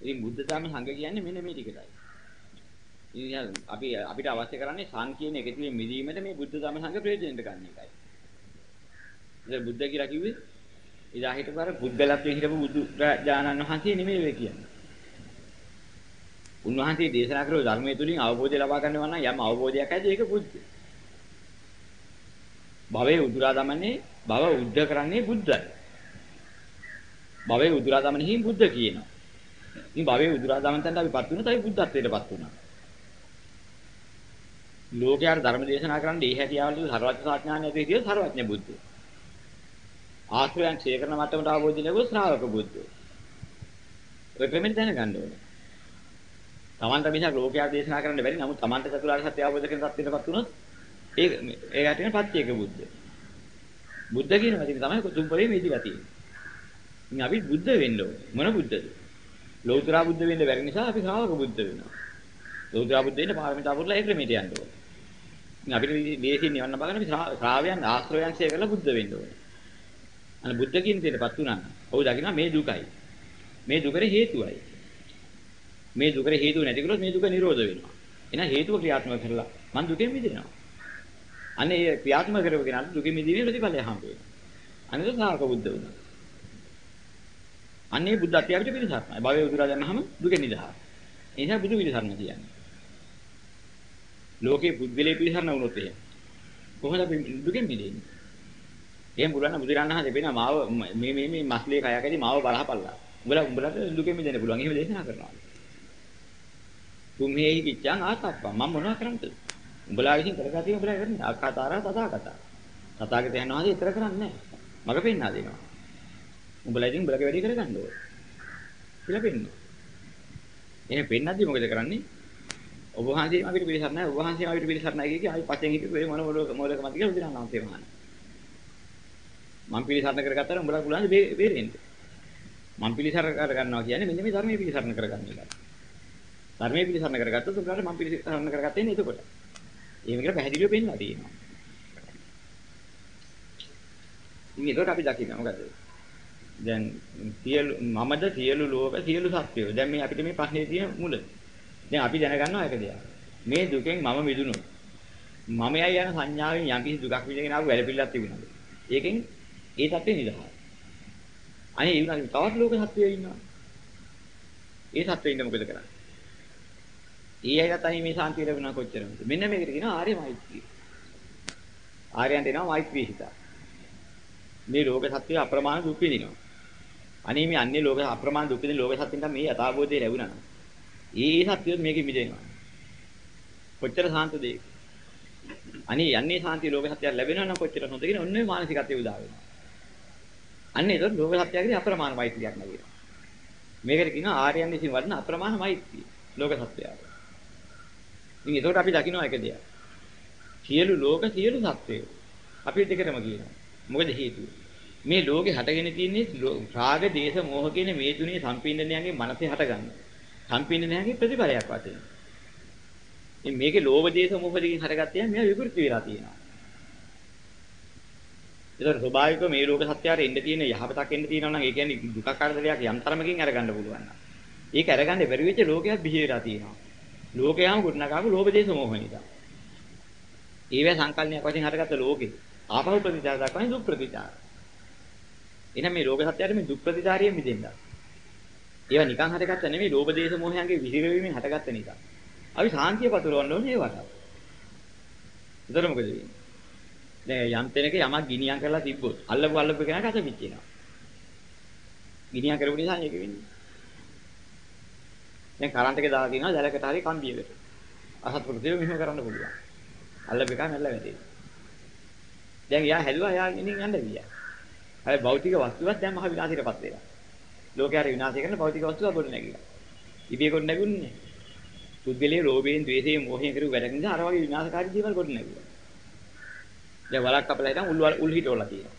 ඉතින් බුද්ධ ධර්ම සංඝ කියන්නේ මෙන්න මේ ටිකටයි. ඉතින් අපි අපිට අවශ්‍ය කරන්නේ සංකීර්ණ එකතුවේ මිදීමට මේ බුද්ධ ධර්ම සංඝ ප්‍රයෝජනෙට ගන්න එකයි. ඉතින් බුද්ධ කියලා කිව්වේ ඉදා හිටපර පුද්ගලත්වයෙන් හිටපු බුදු ඥානන් වහන්සේ නෙමෙයි වෙ කියන්නේ. උන්වහන්සේ දේශනා කරපු ධර්මයේ තුලින් අවබෝධය ලබා ගන්නවා නම් යම් අවබෝධයක් ඇද්ද ඒක බුද්ධ. භවයේ උදුරා දමන්නේ භව උද්ධ කරන්නේ බුද්ධයි. භවයේ උදුරා දමන්නේ බුද්ධ කියනවා. ඉතින් භවයේ උදුරා දමන තැනට අපිපත් වුණා තයි බුද්ධත්වයටපත් වුණා. ලෝකයට ධර්ම දේශනා කරන්න ඒ හැටියාවල සර්වඥ සාඥාන ඇති විදිය සර්වඥ බුද්ධ. ආශ්‍රයයන් ක්ෂය කරන මට්ටමට අවබෝධය ලැබුව ශ්‍රාවක බුද්ධ. ඔය ක්‍රමෙන් දැනගන්න ඕනේ. තමන්ට මිසක් ලෝකයට දේශනා කරන්න බැරි නමුත් තමන්ට චතුරාර්ය සත්‍ය අවබෝධ කරගෙන තත්ත්වයටපත් වුණොත් ඒ ඒ ගැටෙන පත්‍යක බුද්ධ. බුද්ධ කියන වචනේ තමයි තුම්පරේ මේදිලා තියෙන්නේ. ඉතින් අපි බුද්ධ වෙන්න ඕනේ. මොන බුද්ධද? ලෞතර බුද්ධ වෙන්න බැරි නිසා අපි ශ්‍රාවක බුද්ධ වෙනවා. ලෞතර බුද්ධ වෙන්න පාරමිතා පුරලා ඒ ක්‍රමයට යන්න ඕනේ. ඉතින් අපිට දේශින් නිවන්න බගන අපි ශ්‍රාවයන් ආශ්‍රයයන් ශේ කරලා බුද්ධ වෙන්න ඕනේ. අන්න බුද්ධ කියන දෙයටපත් වුණා නම් ඔව් දකින්න මේ දුකයි. මේ දුකේ හේතුවයි. මේ දුකේ හේතුව නැති කළොත් මේ දුක නිරෝධ වෙනවා. එහෙනම් හේතුව ක්‍රියාත්මක කරලා මං දුකෙන් මිදෙනවා. අන්න ඒ ක්‍රියාත්මක කරගෙන දුකෙන් මිදීමේ ප්‍රතිඵලය හම්බ වෙනවා. අනිත් සාරක බුද්ධ වුණා. අන්නේ බුද්ධත්වයට අපිට පිළිසරණයි. භවයේ උදුරා දැම්මහම දුකෙන් නිදහස්. ඒ නිසා බුදු පිළිසරණ කියන්නේ. ලෝකේ පුද්ගලයේ පිළිසරණ වුණොත් එහෙම. කොහොමද අපි දුකෙන් මිදෙන්නේ? එහෙම පුළුවන් නම් බුදුරණන් හදේ වෙන මාව මේ මේ මේ මස්ලේ කයකදී මාව බලහපල්ලා. උඹලා උඹලට දුකෙන් මිදෙන්න පුළුවන්. එහෙම දේශනා කරනවා. තුම්හෙහි කිච්ඡං ආතප්පා මම මොනවද කරන්නද? උඹලා විසින් කරගatiya උඹලා කරන්නේ. ආකාතාරා තථාගතා. තථාගතයන් වහන්සේ ඉතර කරන්නේ නැහැ. මග පෙන්වා දෙනවා. උඹලා ඉතින් උඹලගේ වැඩේ කරගන්න ඕනේ. කියලා පෙන්නනවා. එහෙනම් පෙන්නද්දි මොකද කරන්නේ? ඔබ වහන්සේ අපිට පිළිසරණයි ඔබ වහන්සේ අපිට පිළිසරණයි කිය කිය ආයි පස්සෙන් හිටු ඒ මොන මොන මොලක මත කියලා උදිනා නම් තේමාන. මම පිළිසරණ කරගත්තා නම් උඹලා පුළුවන් බේරෙන්න. මම පිළිසරණ කර ගන්නවා කියන්නේ මෙන්න මේ ධර්මයේ පිළිසරණ කරගන්න එක. ධර්මයේ පිළිසරණ කරගත්තොත් උඹලාට මම පිළිසරණ කරගත්තේ නේ එතකොට. එහෙම කියලා පැහැදිලිව පෙන්නලා තියෙනවා. ඉතින් ඒකට අපි දකින්න මොකද? දැන් සියලු මමද සියලු ලෝක සියලු සත්වයෝ. දැන් මේ අපිට මේ ප්‍රශ්නේ තියෙන මුල. දැන් අපි දැනගන්නවා එක දෙයක්. මේ දුකෙන් මම මිදුණොත් මමයි යන සංඥාවෙන් යම් කිසි දුකක් විඳගෙන ආපු වැළපිල්ලක් තිබුණාද? ඒකෙන් ඒ තත්ත්වේ නිදහස්. අනේ ඒ වුණාට තවත් ලෝක සත්වයෝ ඉන්නවා. ඒ සත්වයෝ ඉන්න මොකද කරන්නේ? ඊ අයත් අහි මේ සාන්තිය ලැබුණා කොච්චරද? මෙන්න මේකට කියනවා ආර්ය මෛත්‍රිය. ආර්යයන්ට එනවා මෛත්‍රී හිත. මේ ලෝක සත්‍යය අප්‍රමාණ දුක් විඳිනවා. අනේ මේ අන්නේ ලෝක අප්‍රමාණ දුක් විඳින ලෝක සත්‍යින්ට මේ යථාබෝධය ලැබුණා නම් ඒ සත්‍යය මේකෙ මිදෙනවා. කොච්චර සාන්තද ඒක? අනේ යන්නේ සාන්තිය ලෝක සත්‍යය ලැබෙනවා නම් කොච්චර හොඳ කියන ඔන්නේ මානසිකත්වය උදා වෙනවා. අන්නේ ඒක ලෝක සත්‍යයගේ අප්‍රමාණ මෛත්‍රියක් නැගිනවා. මේකට කියනවා ආර්යයන් විසින් වඩන අප්‍රමාණ මෛත්‍රිය ලෝක සත්‍යය. ඉතින් ඒකට අපි දකින්න එක දෙයක්. සියලු ලෝක සියලු සත්වයෝ අපි දෙකටම කියනවා. මොකද හේතුව? මේ ලෝකේ හටගෙන තියෙන්නේ රාග, දේශ, මෝහ කියන මේ තුනේ සම්පීඩනයන්ගේ මනසේ හටගන්න. සම්පීඩනයන්ගේ ප්‍රතිඵලයක් වශයෙන්. ඉතින් මේකේ ලෝභ, දේශ, මෝහ දෙකෙන් හටගත්තේ මෙයා විකෘති වෙලා තියෙනවා. ඒතර ස්වභාවිකව මේ ලෝක සත්‍යයට එන්න තියෙන යහපතක් එන්න තියෙනවා නම් ඒ කියන්නේ දුක කරදරයක් යම් තරමකින් අරගන්න පුළුවන් නම්. ඒක අරගන්න බැරි වෙච්ච ලෝකයක් බිහි වෙලා තියෙනවා. ලෝකයාම ගොඩනගාපු ලෝභ දේශ මොහ නිසා. ඒවැ සංකල්පයක් වශයෙන් හටගත්ත ලෝකේ ආපහු ප්‍රතිචාර දක්වන්නේ දුක් ප්‍රතිචාර. එහෙනම් මේ ලෝක සත්‍යයට මේ දුක් ප්‍රතිචාරයෙන් මිදෙන්න. ඒවා නිකන් හටගත්ත නෙමෙයි ලෝභ දේශ මොහයන්ගේ විහිරවීමෙන් හටගත්ත නිසා. අපි සාන්තිය පතුරවන්න ඕනේ ඒවට. ඒතර මොකද වෙන්නේ? දැන් යම් තැනක යමක් ගිනියම් කරලා තිබ්බොත් අල්ලපු අල්ලපු කෙනා කත පිච්චෙනවා. ගිනියම් කරපු නිසා ඒක වෙන්නේ. දැන් කරන්ට් එක දාලා තියෙනවා දැලකට හරි කම්බියකට. අසත්පුරුෂයෝ මෙහෙම කරන්න පුළුවන්. අල්ලපු එක නැල්ල වැටේ. දැන් යා හැදුවා යා ගෙනින් යන්න ගියා. හැබැයි භෞතික වස්තුවක් දැන් මහ විනාශයටපත් වෙලා. ලෝකයට විනාශය කරන භෞතික වස්තුවක් ගොඩ නැගිලා. ඉබේ ගොඩ නැගුන්නේ. පුද්ගලයේ ලෝභයෙන්, ද්වේෂයෙන්, මෝහයෙන් කරු වැඩ නිසා අර වගේ විනාශකාරී දේවල් ගොඩ නැගුවා. දැන් වලක් කපලා ඉතින් උල් උල් හිටවලා තියෙනවා.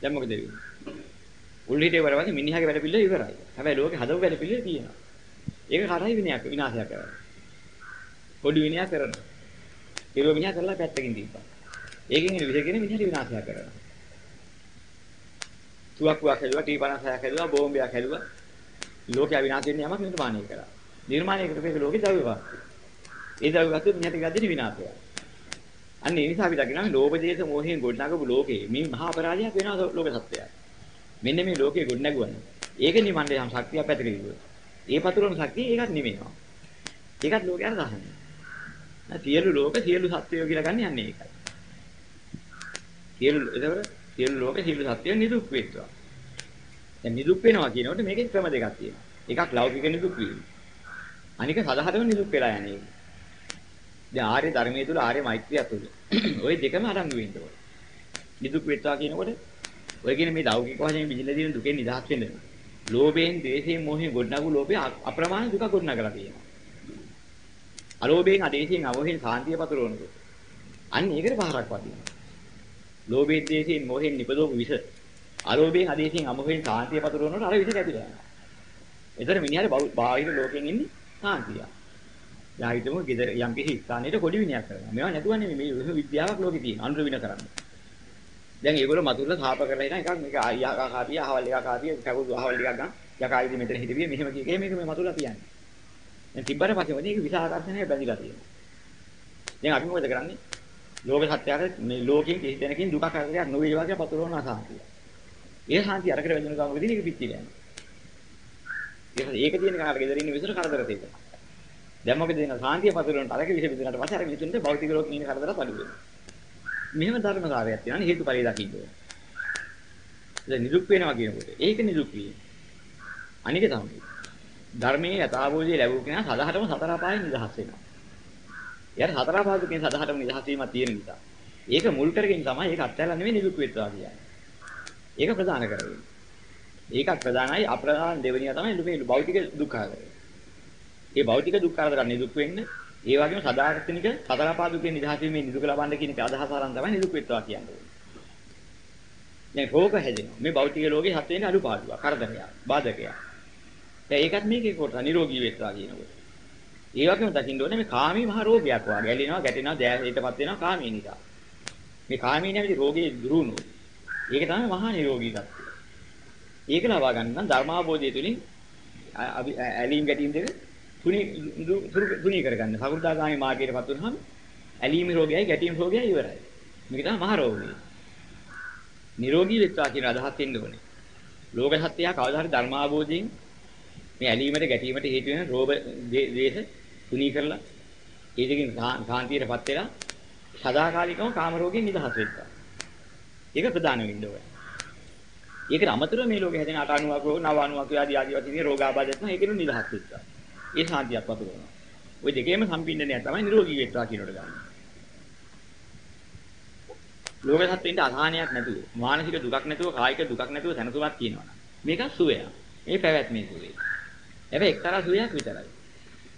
දැන් මොකද වෙන්නේ? උල් හිටේ වරවන්නේ මිනිහාගේ වැඩ පිළිවෙල ඉවරයි. හැබැයි ලෝකේ හදව වැඩ පිළිවෙල තියෙනවා. ඒක කරයි විනයක් විනාශයක් කරනවා. පොඩි විනයක් කරනවා. ඒක මිනිහා කරලා පැත්තකින් දීපා. ඒකෙන් එන විශේෂ කෙනෙක් මිනිහට විනාශයක් කරනවා. තුවක්කුවක් හැදුවා, T56ක් හැදුවා, බෝම්බයක් හැදුවා. ලෝකය විනාශ වෙන්නේ යමක් නිර්මාණය කරා. නිර්මාණය කරපු එක ලෝකේ ද්‍රව්‍ය වාස්තු. ඒ ද්‍රව්‍ය වාස්තු මෙහෙට ගද්දී විනාශය. අන්න ඒ නිසා අපි දකිනවා මේ ලෝභ දේශ මොහයෙන් ගොඩනගපු ලෝකේ මේ මහා අපරාධයක් වෙනවා ලෝක සත්‍යය. මෙන්න මේ ලෝකේ ගොඩනගුවන. ඒක නිමණ්ඩේ යම් ශක්තියක් පැතිරෙන්නේ. ඒ පතුරන ශක්තිය ඒකත් නිවෙනවා. ඒකත් ලෝකයට දහන්නේ. සියලු ලෝක සියලු සත්වයෝ කියලා ගන්න යන්නේ ඒකයි. සියලු එතකොට සියලු ලෝක සියලු සත්වයෝ නිදුක් වෙත්වා. දැන් නිදුක් වෙනවා කියනකොට මේකේ ක්‍රම දෙකක් තියෙනවා. එකක් ලෞකික නිදුක් වීම. අනික සදාහතම නිදුක් වෙලා යන්නේ. දැන් ආර්ය ධර්මයේ තුල ආර්ය මෛත්‍රිය තුල ওই දෙකම අරංගු වෙන්න ඕනේ. නිදුක් වෙත්වා කියනකොට ඔය කියන මේ ලෞකික වශයෙන් විඳින දින දුකෙන් නිදහස් වෙන්න. ලෝභයෙන්, ද්වේෂයෙන්, මොහයෙන් ගොඩනගු ලෝභය අප්‍රමාණ දුක ගොඩනගලා තියෙනවා. අලෝභයෙන්, අදේශයෙන්, අවෝහෙන් සාන්තිය පතුරවනකොට. අන්න ඒකට පහරක් වදිනවා. ලෝභයෙන්, ද්වේෂයෙන්, මොහෙන් නිපදවපු විස අලෝභයෙන්, අදේශයෙන්, අමෝහෙන් සාන්තිය පතුරවනකොට අර විස කැපිලා යනවා. එතන මිනිහාට බාහිර ලෝකෙන් ඉන්නේ සාන්තිය. යා හිතමු ගෙදර යම් කිසි ස්ථානයකට කොඩි විනයක් කරනවා. මේවා නැතුව නෙමෙයි මේ විද්‍යාවක් ලෝකේ තියෙන. අනුර වින කරන්නේ. දැන් ඒගොල්ලෝ මතුරුලා සාප කරලා ඉන්න එකක් මේක අයියා කාකාපිය අහවල් එකා කාපිය කවුරු අහවල් එකක් ගන්න. යකා ඉදි මෙතන හිටපිය මෙහෙම කියේ මේක මේ මතුරුලා තියන්නේ. දැන් තිබ්බට පස්සේ මොකද මේක විසාකර්ෂණය බැඳිලා තියෙනවා. දැන් අපි මොකද කරන්නේ? ලෝක සත්‍යයට මේ ලෝකෙන් කිසි දෙනකින් දුකක් කරදරයක් නොවේ වගේ පතුරවන අසාන්තිය. ඒ සාන්තිය අරකට වැදෙන ගමන් මොකද මේක පිච්චිලා යනවා. ඒක තියෙන කාට ගෙදර ඉන්න විතර කරදර තියෙනවා. දැන් මොකද වෙන සාන්තිය පතුරවනට අරක විස බෙදනට පස්සේ අර විසුන්ට භෞතික ලෝකේ ඉන්න කරදරත් අඩු වෙනවා. මෙහෙම ධර්මකාරයක් තියෙනවා හේතුඵලයේ දකින්න ඕනේ. දැන් නිරුක් වෙනවා කියනකොට ඒක නිරුක් වීම. අනික තමයි. ධර්මයේ යථාභූතය ලැබුව කෙනා සදාහටම සතර අපායෙන් නිදහස් වෙනවා. එයාට සතර අපාදුකෙන් සදාහටම නිදහස් වීමක් තියෙන නිසා. ඒක මුල් කරගෙන තමයි ඒක අත්හැරලා නෙවෙයි නිරුක් වෙත්වා කියන්නේ. ඒක ප්‍රධාන කරගෙන. ඒකත් ප්‍රධානයි අප්‍රධාන දෙවෙනියා තමයි මේ භෞතික දුක්ඛ කරේ. ඒ භෞතික දුක්ඛ කරදර නිදුක් වෙන්න ඒ වගේම සදාර්ථනික සතර පාදුකේ නිදහස් වීමේ නිදුක ලබන්න කියන අදහස අරන් තමයි නිදුක් වෙත්වා කියන්නේ. දැන් රෝග හැදෙනවා. මේ භෞතික ලෝකේ හත් වෙන අඩුපාඩුවක්, කරදරයක්, බාධකයක්. දැන් ඒකත් මේකේ කොට නිරෝගී වෙත්වා කියනකොට. ඒ වගේම දකින්න ඕනේ මේ කාමී මහ රෝගයක් වගේ. ගැලෙනවා, ගැටෙනවා, දෑසයටපත් වෙනවා කාමී නිසා. මේ කාමී නැමැති රෝගේ දුරුණු. ඒක තමයි මහා නිරෝගී තත්ත්වය. ඒක ලබා ගන්න නම් ධර්මාභෝධය තුළින් ඇලීම් ගැටීම් දෙක තුනි තුනි කරගන්න. සකු르දාගාමී මාර්ගයටපත් වුනහම ඇලීම් රෝගයයි ගැටීම් රෝගයයි ඉවරයි. මේක තමයි මහ රෝගය. නිරෝගී වෙත්වා කියන අදහස් එන්න ඕනේ. ලෝක සත්‍යය කවදා හරි ධර්මාභෝධයෙන් මේ ඇලීමට ගැටීමට හේතු වෙන රෝග දේශ තුනී කරලා ඒ දෙකින් සාන්තියටපත් වෙලා සදාකාලිකව කාම රෝගයෙන් නිදහස් වෙත්වා. ඒක ප්‍රධාන වෙන්න ඕනේ. ඒකට අමතරව මේ ලෝකේ හැදෙන 890ක රෝග 990ක ආදී ආදී වශයෙන් රෝගාබාධයත් නම් ඒකෙනු නිදහස් වෙත්වා. ඒ සාන්තියක් වතුරනවා. ওই දෙකේම සම්පින්නනය තමයි නිරෝගී වෙත්වා කියනට ගන්න. ලෝක සත්‍යින්ට අසහනයක් නැතුව, මානසික දුකක් නැතුව, කායික දුකක් නැතුව සැනසුමක් තියෙනවා. මේක සුවය. මේ පැවැත්මේ සුවය. හැබැයි එක්තරා සුවයක් විතරයි.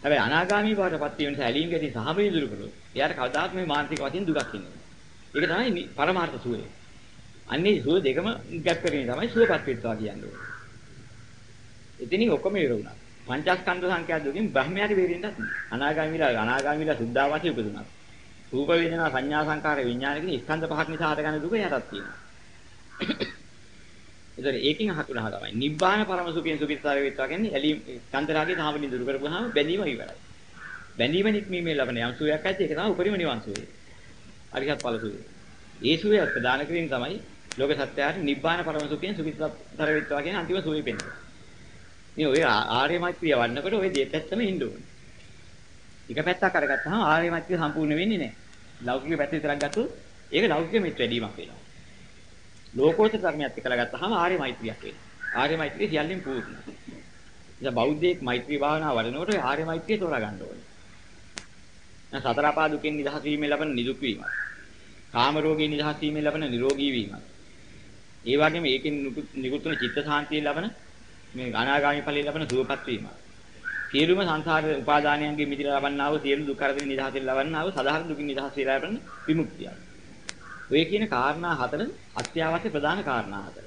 හැබැයි අනාගාමී බවටපත් වීම නිසා ඇලීම් ගැටි සහමී දුරු කළොත් එයාට කවදාත් මේ මානසික වශයෙන් දුකක් එන්නේ ඒක තමයි පරමාර්ථ සුවය. අන්නේ සුව දෙකම ගැප් කරගෙන තමයි සුවපත් වෙත්වා කියන්නේ. එතනින් ඔක්කොම ඉවර වුණා. පංචස්කන්ධ සංඛ්‍යා දුකින් බ්‍රහ්මයාට බේරෙන්නත් අනාගාමීලා අනාගාමීලා සුද්ධාවාසී උපදුනා. රූප වේදනා සංඥා සංකාර විඥාන කියන ස්කන්ධ පහක් නිසා හටගන්න දුක යටත් තියෙනවා. ඒතර ඒකෙන් අහතුනහ තමයි නිබ්බාන පරම සුඛයෙන් සුඛිතාර වේත්වා කියන්නේ ඇලීම් චන්දරාගේ සාමලින් දුරු කරපුවාම බැඳීම ඉවරයි. බැඳීම නික්මීමේ ලබන යම් සුවයක් ඇති ඒක තමයි උපරිම නිවන් සුවය. අරිහත් ඵල සුවය. ඒ සුවය ප්‍රදාන කිරීම තමයි ලෝක සත්‍යයට නිබ්බාන පරම සුඛයෙන් සුඛිතාර වේත්වා කියන අන්තිම සුවය පෙන්වන්නේ. මේ ඔය ආර්ය මෛත්‍රිය වන්නකොට ඔය දෙපැත්තම ඉන්න ඕනේ. එක පැත්තක් අරගත්තාම ආර්ය මෛත්‍රිය සම්පූර්ණ වෙන්නේ නැහැ. ලෞකික පැත්ත විතරක් ගත්තොත් ඒක ලෞකික මෙත් වැඩිවීමක් වෙනවා. ලෝකෝත්තර ධර්මයක් එක්කලා ගත්තාම ආර්ය මෛත්‍රියක් වෙනවා. ආර්ය මෛත්‍රිය සියල්ලෙන් පූර්ණ. ඉතින් බෞද්ධයෙක් මෛත්‍රී භාවනාව වඩනකොට ආර්ය මෛත්‍රිය තෝරා ගන්න ඕනේ. දැන් සතර අපා දුකෙන් නිදහස් වීමෙන් ලබන නිදුක් වීමක්. කාම රෝගයෙන් නිදහස් වීමෙන් ලබන නිරෝගී වීමක්. ඒ වගේම ඒකෙන් නිකුත් වන චිත්ත සාන්තිය ලබන මේ අනාගාමී ඵලයේ ලබන සුවපත් වීම. සියලුම සංසාර උපාදානයන්ගෙන් මිදලා ලබන්නා වූ සියලු දුක් කරදරින් නිදහස් වෙලා ලබන්නා වූ සදාහන දුකින් නිදහස් වෙලා ලබන විමුක්තිය. ඔය කියන කාරණා හතර අත්‍යවශ්‍ය ප්‍රධාන කාරණා හතර.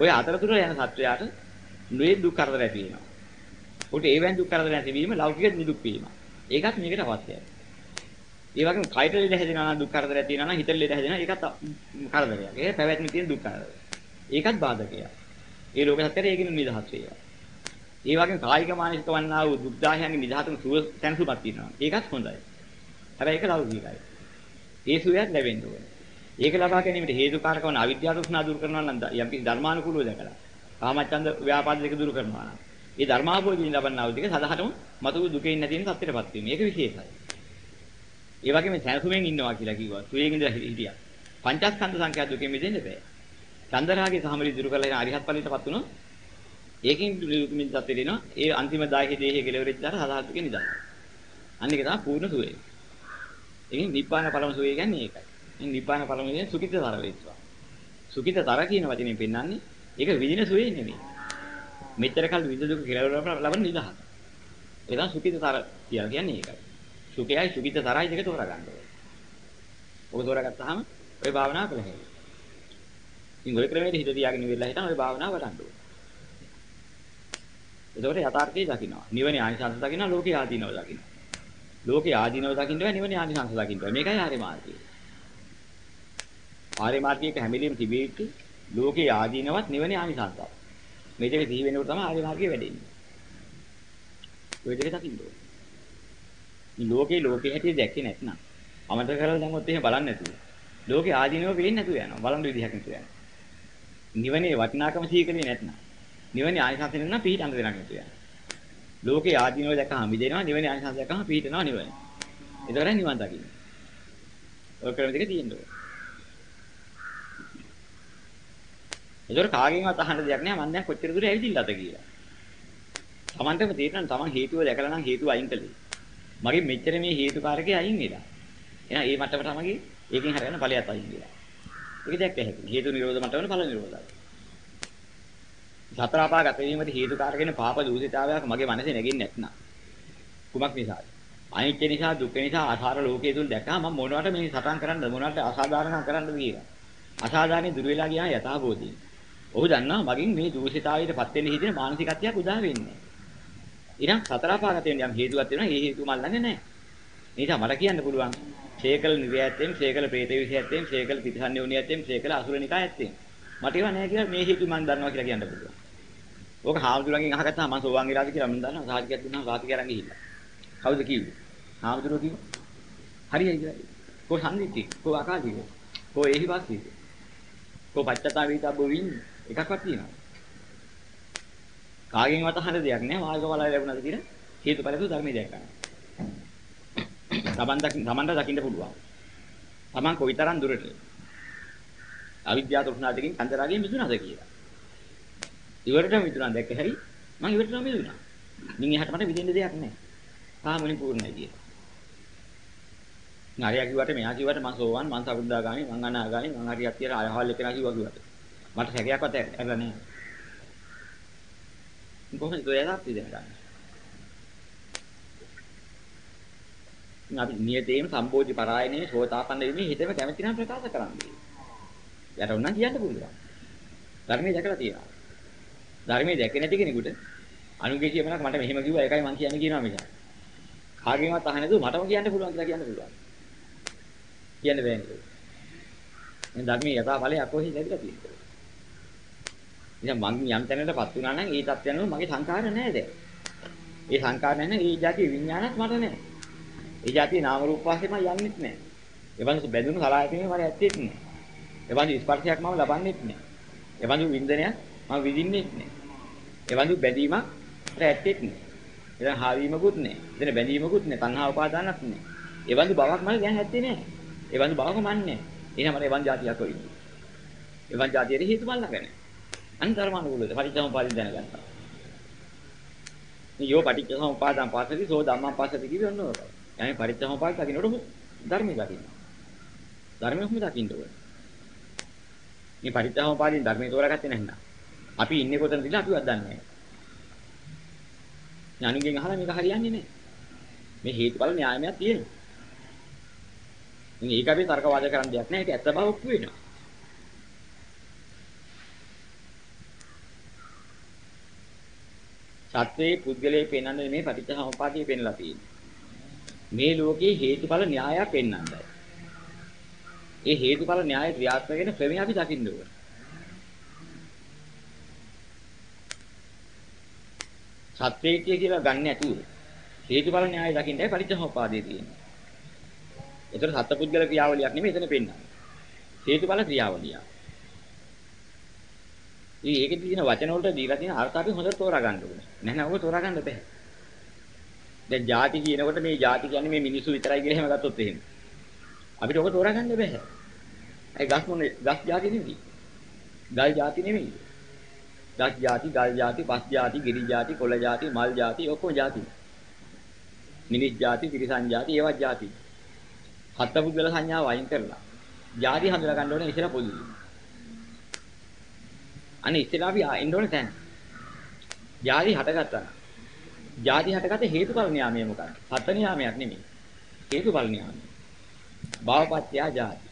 ඔය අතරතුර යන සත්‍යයට නුවේ දුක් කරදර ඇති වෙනවා. උට ඒවෙන් දුක් කරදර නැතිවීම ලෞකික නිදුක් වීම. ඒකත් මේකට අවශ්‍යයි. ඒ වගේම කයට ලෙඩ හැදෙනවා නම් දුක් කරදර ඇති වෙනවා නම් හිතට ලෙඩ හැදෙනවා ඒකත් කරදරයක්. ඒක පැවැත්මේ තියෙන දුක් කරදර. ඒකත් බාධකයක්. ඒ ලෝක සත්‍යයට ඒකින් නිදහස් වේවා. ඒ වගේම කායික මානසික වන්නා වූ දුක්දාහයන්ගේ නිදහසම සුව සැනසුමක් තියෙනවා. ඒකත් හොඳයි. හැබැයි ඒක ලෞකිකයි. ඒ සුවයක් ලැබෙන්න ඕනේ. ඒක ලබා ගැනීමට හේතුකාරක වන අවිද්‍යාව තෘෂ්ණා දුරු කරනවා නම් යම් කිසි ධර්මානුකූලව දැකලා. කාමච්ඡන්ද ව්‍යාපාද දෙක දුරු කරනවා නම්. ඒ ධර්මාභෝධයෙන් ලබන්නා වූ දෙක සදාහටම මතු දුකෙන් නැති වෙන සත්‍යයටපත් වීම. ඒක විශේෂයි. ඒ වගේම සැනසුමෙන් ඉන්නවා කියලා කිව්වා. සුවයෙන් ඉඳලා හිටියා. පංචස්කන්ධ සංඛ්‍යා දුකෙන් මිදෙන්න බෑ. චන්දරාගේ සමරි දුරු කරලා එන අරිහත් ඵලයටපත් වුණොත් ඒකෙන් දුකමින් සත්‍ය දෙනවා. ඒ අන්තිම දාහේ දේහේ කෙලවරෙච්ච දාට සදාහතුකේ නිදහස. අන්න ඒක තමයි පූර්ණ සුවය. ඒකෙන් නිබ්බාන පරම සුවය කියන්නේ ඒකයි. මේ නිබ්බාන පරම කියන්නේ සුඛිතතර වේත්වා. සුඛිතතර කියන වචනේ පෙන්වන්නේ ඒක විදින සුවේ නෙමෙයි. මෙච්චර කල් විඳ දුක කෙලවර ලබන නිදහස. ඒ තමයි සුඛිතතර කියලා කියන්නේ ඒකයි. සුඛයයි සුඛිතතරයි දෙක තෝරා ගන්න ඕනේ. ඔබ තෝරාගත්තාම ඔය භාවනාව කළ හැකියි. ඉතින් ඔය ක්‍රමයට හිත තියාගෙන ඉවිල්ලා හිටන් ඔය භාවනාව වඩන්න ඕනේ. එතකොට යථාර්ථය දකින්නවා. නිවනේ ආනිසංස දකින්නවා, ලෝකේ ආදීනව දකින්නවා. ලෝකේ ආදීනව දකින්න බෑ, නිවනේ ආනිසංස දකින්න බෑ. මේකයි ආර්ය මාර්ගය. ආර්ය මාර්ගයක හැමලෙම තිබෙ යුතු ලෝකේ ආදීනවත් නිවනේ ආනිසංසත්. මේ දෙක සිහි වෙනකොට තමයි ආර්ය මාර්ගය වැඩෙන්නේ. ඔය දෙක දකින්න ඕනේ. මේ ලෝකේ ලෝකේ හැටි දැක්කේ නැත්නම් අමතක කරලා දැම්මොත් එහෙම බලන්නේ නැතුව. ලෝකේ ආදීනව පේන්නේ නැතුව යනවා. බලන්න විදිහක් නැතුව යනවා. නිවනේ වටිනාකම සීකලේ නැත්නම් නිවනේ ආනිසංස නම් පිහිටන්න දෙයක් නැතුව යනවා. ලෝකේ ආදීනව දැක්කම මිදෙනවා නිවනේ ආනිසංස දැක්කම පිහිටනවා නිවන. ඒතරයි නිවන් දකින්න. ඔය ක්‍රම දෙක තියෙනවා. ඒතර කාගෙන්වත් අහන්න දෙයක් නෑ මම දැන් කොච්චර දුර ඇවිදින්නද කියලා. Tamanටම තේරෙනවා Taman හේතුව දැකලා නම් හේතුව අයින් කළේ. මගේ මෙච්චර මේ හේතුකාරකේ අයින් වෙලා. එහෙනම් ඒ මට්ටමට තමගේ ඒකෙන් හරියන ඵලයක් අයින් වෙලා. ඒක දැක්ක හැකියි. හේතු නිරෝධ මට්ටමන ඵල නිරෝධය. සතර අපා ගත වීමට හේතුකාරකෙන පාප දූෂිතාවයක් මගේ මනසේ නැගෙන්නේ නැත්නම් කුමක් නිසාද? අනිත්‍ය නිසා දුක් නිසා ආසාර ලෝකයේ තුල දැක්කම මම මොනවට මේ සටන් කරන්නද මොනවට අසාධාරණ කරන්නද කියලා. අසාධාරණේ දුර වෙලා ගියා යථාබෝධිය. ඔහු දන්නවා මගින් මේ දූෂිතාවයට පත් වෙන්න හිතෙන මානසිකත්වයක් උදා වෙන්නේ. ඉතින් සතර අපාගතයෙන් යම් හේතුවක් තියෙනවා ඒ හේතුව මල්ලන්නේ නැහැ. නිසා මට කියන්න පුළුවන් ශේකල නිර්යයත්යෙන් ශේකල ප්‍රේත විෂයත්යෙන් ශේකල පිටිසන්නේ උණියත්යෙන් ශේකල අසුරනිකායත්යෙන් මට ඒවා නැහැ කියලා මේ හේතු මම දන්නවා කියලා කියන්න පුළුවන්. ඕක හාමුදුරන්ගෙන් අහගත්තාම මම සෝවාන් වෙලාද කියලා මම දන්නවා සාහිත්‍යයක් දුන්නා සාහිත්‍ය කරන් ගිහිල්ලා. කවුද කිව්වේ? හාමුදුරුවෝ කිව්වා. හරියයි කියලා. කො සම්දිත්ති කො අකාදීව කො එහිවාසී කො පච්චතාවීතබ්බ වින් එකක්වත් තියෙනවා. කාගෙන්වත් අහන්න දෙයක් නෑ මාර්ගඵලය ලැබුණාද කියලා හේතුඵලතු ධර්මයේ දැක් ගන්න. තමන් දකින්න තමන්ට දකින්න පුළුවන්. තමන් කොයිතරම් දුරට අවිද්‍යාව තෘෂ්ණා දෙකෙන් කන්දරාගෙන් මිදුණාද කියලා. ඉවරටම මිදුණා දැක්ක හැරි මම ඉවරටම මිදුණා. මින් එහාට මට විදින්න දෙයක් නැහැ. තාමනේ පූර්ණයි කියලා. නාරියා කිව්වට මෙයා කිව්වට මං සෝවන් මං සකුද්දාගාමි මං අනාගාමි මං හරියක් කියලා අයහවල් එකනා කිව්වා කිව්වට මට සැකයක්වත් ඇරලා නැහැ. කොහොමද ඔය යථාර්ථය දැනගන්නේ? අපි නියතේම සම්බෝධි පරායනේ සෝතාපන්න වෙන්නේ හිතේම කැමති නම් ප්‍රකාශ කරන්නේ. යට උනම් කියන්න පුළුවන්. ධර්මයේ දැකලා තියෙනවා. ධර්මයේ දැකේ නැති කෙනෙකුට අනුගේ කියමනක් මට මෙහෙම කිව්වා ඒකයි මං කියන්නේ කියනවා මිසක්. කාගෙන්වත් අහන්නේ නැතුව මටම කියන්න පුළුවන් කියලා කියන්න පුළුවන්. කියන්න බෑ නේද? මේ ධර්මයේ යථා ඵලය අකෝහි ලැබිලා තියෙනවා. ඉතින් මං යම් තැනකටපත් වුණා නම් ඒ තත්ත්වයන්ව මගේ සංකාර නැහැ දැන්. ඒ සංකාර නැහැ නම් ඒ જાති විඥානත් මට නැහැ. ඒ જાතිය නාම රූප වාසෙම යන්නෙත් නැහැ. එවන්සු බැඳුණු සලආයතනෙ මට ඇත්තෙත් නැහැ. එවන්සු ස්පර්ශයක් මම ලබන්නෙත් නැහැ. එවන්සු වින්දනයක් මම විඳින්නෙත් නැහැ. එවන්සු බැඳීමක් මට ඇත්තෙත් නැහැ. එතන හාවීමකුත් නැහැ. එතන බැඳීමකුත් නැහැ. තණ්හා උපාදානක් නැහැ. එවන්සු බවක් මට දැන් ඇත්තේ නැහැ. එවන්සු බවක මන්නේ. එහෙනම් මට එවන් જાතියක් වෙයි. එවන් જાතියේ හේතු මල් ළඟ නැහැ. අන්තරමනුකූලද පටිච්චසමුපාදින් දැනගන්නවා. මේ යෝ පටිච්චසමුපාදං පස්සති සෝ ධම්මං පස්සති කිව්වේ ඔන්න ඔය. යන්නේ පරිත්‍යාගපාත දකින්නකොට ධර්මය දකින්න. ධර්මය කොහොමද දකින්න ඕනේ? මේ පරිත්‍යාගපාදින් ධර්මය තෝරාගත්තේ නැත්නම් අපි ඉන්නේ කොතනද කියලා අපිවත් දන්නේ නැහැ. ඥානිගෙන් අහලා මේක හරියන්නේ නැහැ. මේ හේතුඵල න්‍යායමක් තියෙනවා. ඉතින් ඒක අපි තර්ක වාද කරන්න දෙයක් නැහැ. ඒක ඇත්ත බව ඔප්පු වෙනවා. සත්වයේ පුද්ගලයේ පෙන්වන්නේ මේ පටිච්චසමුපාදයේ පෙන්ලා තියෙන්නේ. මේ ලෝකේ හේතුඵල න්‍යායයක් පෙන්වන්නයි. ඒ හේතුඵල න්‍යාය ක්‍රියාත්මක වෙන ක්‍රමය අපි දකින්න ඕනේ. සත්වේකය කියලා ගන්න නැතුව හේතුඵල න්‍යාය දකින්නයි පරිත්‍යාගෝපාදයේ තියෙන්නේ. ඒතර සත්පුද්ගල ක්‍රියාවලියක් නෙමෙයි එතන පෙන්නන්නේ. හේතුඵල ක්‍රියාවලිය. ඉතින් ඒකේ තියෙන වචන වලට දීලා තියෙන අර්ථ අපි හොඳට තෝරා ගන්න ඕනේ. නැත්නම් ඔබ තෝරා ගන්න බෑ. දැන් ಜಾති කියනකොට මේ ಜಾති කියන්නේ මේ මිනිස්සු විතරයි කියලා එහෙම ගත්තොත් එහෙම. අපිට ඔබ තෝරා ගන්න බෑ. ඒ ගස් මොන ගස් ಜಾති නෙමෙයි. ගල් ಜಾති නෙමෙයි. දස් ಜಾති, ගල් ಜಾති, පස් ಜಾති, ගිරි ಜಾති, කොළ ಜಾති, මල් ಜಾති ඔක්කොම ಜಾති. මිනිස් ಜಾති, තිරිසන් ಜಾති, ඒවත් ಜಾති. හත පුද්ගල සංඥාව වයින් කරලා. ಜಾති හඳුනා ගන්න ඕනේ ඉතල පොදුයි. අනේ ඉතල අපි එන්න ඕනේ තැන. ಜಾති හටගත්තා. ಜಾති හටගත්තේ හේතුඵල න්‍යාමය මොකක්ද? හත න්‍යාමයක් නෙමෙයි. හේතුඵල න්‍යාමය. භවපත්‍ය ಜಾති.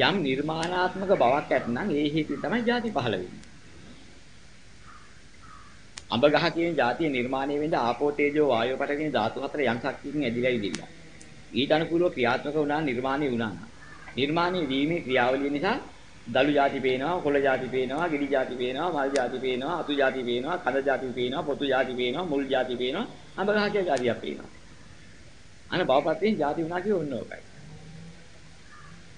යම් නිර්මාණාත්මක බවක් ඇත්නම් ඒ හේතුව තමයි ಜಾති පහළ වෙන්නේ. අඹ ගහ කියන જાතිය නිර්මාණය වෙන්න ආපෝ තේජෝ වායෝ පට කියන ධාතු හතර යම් ශක්තියකින් ඇදිලා ඉදිරිලා. ඊට අනුකූලව ක්‍රියාත්මක වුණා නිර්මාණය වුණා. නිර්මාණය වීමේ ක්‍රියාවලිය නිසා දලු જાති පේනවා, කොළ જાති පේනවා, ගිනි જાති පේනවා, මල් જાති පේනවා, අතු જાති පේනවා, කඳ જાති පේනවා, පොතු જાති පේනවා, මුල් જાති පේනවා, අඹ ගහ කියන જાතියක් පේනවා. අනේ බවපත්යෙන් જાති වුණා කිය ඕන ඕකයි.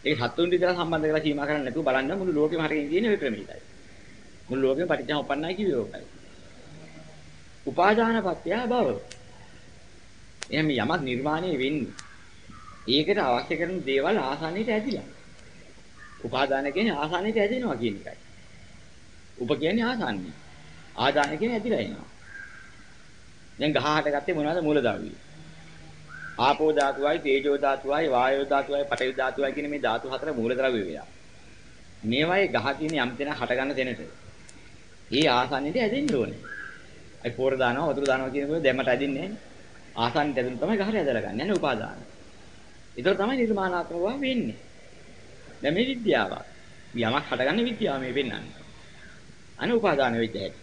ඒක සත්තුන් විතර සම්බන්ධ කරලා සීමා කරන්නේ නැතුව බලන්න මුළු ලෝකෙම හරියට තියෙන ඔය ක්‍රමයයි. මුළු ලෝකෙම පටිච්චසමුප්පන්නයි කිව්වේ ඕකයි. උපාදානපත්‍ය භව. එහෙනම් යමක් නිර්මාණය වෙන්නේ. ඒකට අවශ්‍ය කරන දේවල් ආසන්නයට ඇදිලා. උපාදාන කියන්නේ ආසන්නයට ඇදෙනවා කියන එකයි. උප කියන්නේ ආසන්නය. ආදාන කියන්නේ ඇදිලා එනවා. දැන් ගහහට ගත්තේ මොනවද මූලධර්මය? ආපෝ ධාතුවයි, තේජෝ ධාතුවයි, වායෝ ධාතුවයි, පඨවි ධාතුවයි කියන මේ ධාතු හතර මූලද්‍රව්‍ය වේලා. මේවායේ ගහ කියන යම් තැන හට ගන්න තැනට. ඒ ආසන්නයට ඇදෙන්න ඕනේ. අයි පෝර දානවා, වතුර දානවා කියනකොට දැම්මට ඇදින්නේ ආසන්නයට ඇදුණු තමයි ගහට ඇදලා ගන්න. යන්නේ උපාදාන. ඒතර තමයි නිර්මාණාත්මකව වෙන්නේ. දැන් මේ විද්‍යාව. යමක් හටගන්න විද්‍යාව මේ වෙන්නන්නේ. අනේ උපාදාන වෙච්ච හැටි.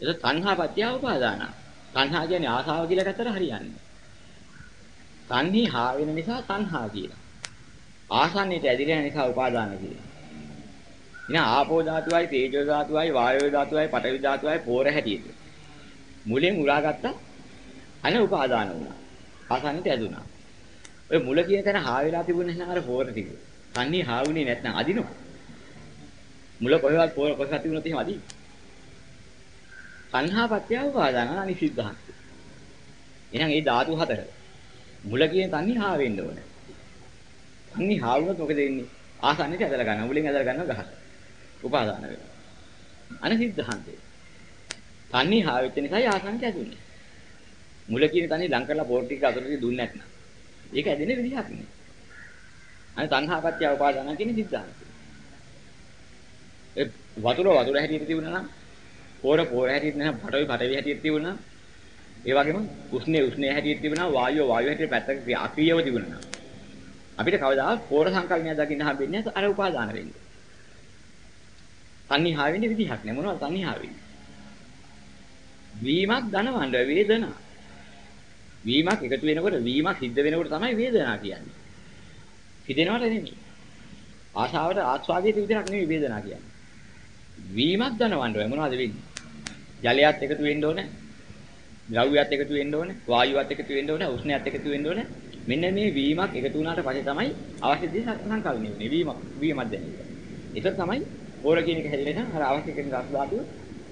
ඒක තණ්හාපත්‍ය උපාදානා. තණ්හා කියන්නේ ආසාව කියලා ගත්තට හරියන්නේ. තණ්හි හා වෙන නිසා තණ්හා කියලා. ආසන්නයට ඇදිලා නිසා උපාදාන කියලා. ඉතින් ආපෝ ධාතුවයි තේජෝ ධාතුවයි වායෝ ධාතුවයි පඨවි ධාතුවයි පෝර හැටියට. මුලෙන් උරාගත්තා අනේ උපාදාන වුණා. ආසන්නයට ඇදුනා. ඔය මුල කියන තැන හා වෙලා තිබුණ නැහැ අර පෝර ටික. තන්නේ හා වුණේ නැත්නම් අදිනවා. මුල කොහෙවත් පෝර කොහෙවත් තිබුණොත් එහෙම අදිනවා. තණ්හාපත්‍ය උපාදාන අනිසිද්ධාන්ත. එහෙනම් මේ ධාතු හතර මුල කියන තන්නේ හා වෙන්න ඕනේ. තන්නේ හා වුණොත් මොකද වෙන්නේ? ආසන්නයට ඇදලා ගන්නවා. මුලින් ඇදලා ගන්නවා ගහට. උපාදාන වෙනවා. අනිසිද්ධාන්තේ. තන්නේ හා වෙච්ච නිසායි ආසන්නයට ඇදුනේ. මුල කියන තන්නේ ලං කරලා පොර ටික අතරට දුන්නේ නැත්නම්. ඒක ඇදෙන විදිහක් නේ. අනේ තණ්හාපත්‍ය උපාදාන කියන සිද්ධාන්තය. ඒ වතුර වතුර හැටියට තිබුණා නම් පෝර පෝර හැටියට නෑ පටවි පටවි හැටියට තිබුණා. ඒ වගේම උෂ්ණේ උෂ්ණේ හැටියට තිබුණා වායුව වායුව හැටියට පැත්තක අක්‍රියව තිබුණා. අපිට කවදාවත් පෝර සංකල්පය දකින්න හම්බෙන්නේ නැහැ අර උපාදාන වෙන්නේ. තණ්හා වෙන්නේ විදිහක් නෑ මොනවද තණ්හා වෙන්නේ? වීමක් ධනවඬ වේදනා. වීමක් එකතු වෙනකොට වීමක් සිද්ධ වෙනකොට තමයි වේදනා කියන්නේ. හිතෙනවට නෙමෙයි. ආශාවට ආස්වාදයට විතරක් නෙමෙයි වේදනා කියන්නේ. වීමක් දනවන්න ඕනේ මොනවද වෙන්නේ? ජලයත් එකතු වෙන්න ඕනේ. ද්‍රව්‍යයත් එකතු වෙන්න ඕනේ. වායුවත් එකතු වෙන්න ඕනේ. උෂ්ණයත් එකතු වෙන්න ඕනේ. මෙන්න මේ වීමක් එකතු වුණාට පස්සේ තමයි අවශ්‍ය දේ සංකල්පණය වෙන්නේ. වීමක් වීමක් දැනෙන්නේ. ඒක තමයි ඕර කියන එක හැදෙලා අර අවශ්‍ය කරන රස ධාතුව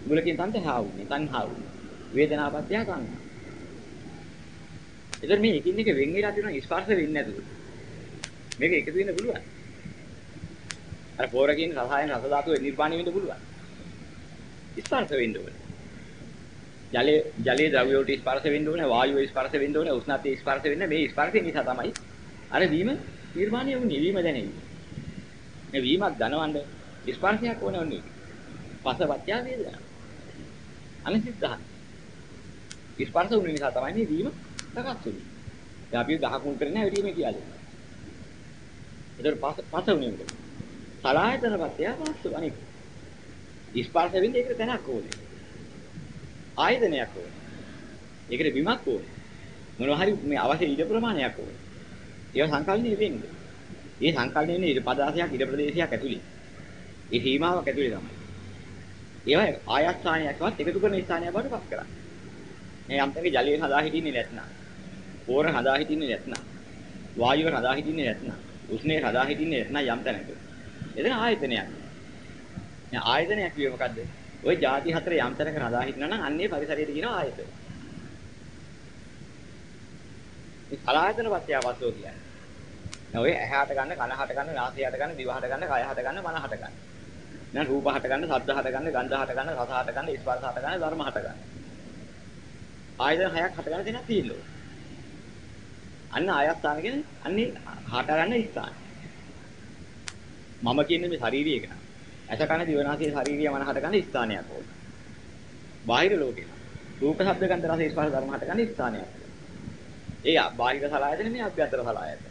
මුලකින් තන්ට හාවුනේ. තණ්හාව. වේදනාපත්‍ය තණ්හා. එතන මේ එකින් එක වෙන් වෙලා තියෙන ස්පර්ශ වෙන්නේ නැතුව. මේක එකතු වෙන්න පුළුවන්. අර පෝර කියන රසායන රස ධාතුව නිර්මාණය වෙන්න පුළුවන්. ස්පර්ශ වෙන්න ඕනේ. ජලයේ ජලයේ ද්‍රව්‍ය වලට ස්පර්ශ වෙන්න ඕනේ, වායුවේ ස්පර්ශ වෙන්න ඕනේ, උෂ්ණත්වයේ ස්පර්ශ වෙන්න මේ ස්පර්ශය නිසා තමයි අර වීම නිර්මාණය වුනේ, වීම දැනෙන්නේ. මේ වීමක් ධනවන්න ස්පර්ශයක් ඕනේ වුනේ. පසවත්‍ය වේදනා. අනිසිද්ධහන්. ස්පර්ශ වුනේ නිසා තමයි මේ වීම සකස් වෙන්නේ. දැන් අපි ගහකුන් කරන්නේ නැහැ වැඩිම කියලා. ඒතර පස පස වුනේ මොකද? සලායතන පත්‍ය වාස්තු අනික. ස්පර්ශ වෙන්නේ ඒකට තැනක් ඕනේ. ආයතනයක් ඕනේ. ඒකට බිමක් ඕනේ. මොනවා හරි මේ අවශ්‍ය ඉඩ ප්‍රමාණයක් ඕනේ. ඒක සංකල්පණය වෙන්නේ. ඒ සංකල්පණය වෙන්නේ ඉඩ පදාසයක් ඉඩ ප්‍රදේශයක් ඇතුලේ. ඒ සීමාවක් ඇතුලේ තමයි. ඒවා ආයස්ථානයක්වත් එකතු කරන ස්ථානය බවට පත් කරන්නේ. මේ යම්තක ජලය හදා හිටින්නේ නැත්නම්, පෝර හදා හිටින්නේ නැත්නම්, වායුව හදා හිටින්නේ නැත්නම්, උෂ්ණය හදා හිටින්නේ නැත්නම් යම් තැනක. එතන ආයතනයක්. මේ ආයතනයක් කියේ මොකද්ද? ওই ಜಾති හතර යම් තැනක හදා හිටිනා නම් අන්නේ පරිසරයේ තියෙන ආයතන. මේ කලායතන පත්‍ය වස්තුව කියන්නේ. ඔය ඇහැට ගන්න, කනහට ගන්න, නාසයට ගන්න, දිවහට ගන්න, කයහට ගන්න, මනහට ගන්න. දැන් රූප හට ගන්න, ශබ්ද හට ගන්න, ගන්ධ හට ගන්න, රස හට ගන්න, ස්පර්ශ හට ගන්න, ධර්ම හට ගන්න. ආයතන හයක් හට ගන්න දෙයක් තියෙනවා. අන්න ආයස්ථාන කියන්නේ අන්නේ හට ගන්න ස්ථාන. මම කියන්නේ මේ ශාරීරිය එක. ඇස කන දිවනාසය ශාරීරිය මන හට ගන්න ස්ථානයක් ඕක. බාහිර ලෝකේ. රූප ශබ්ද ගන්ධ රස ස්පර්ශ ධර්ම හට ගන්න ස්ථානයක්. ඒ බාහිර සලආයතන මේ අභ්‍යන්තර සලආයතන.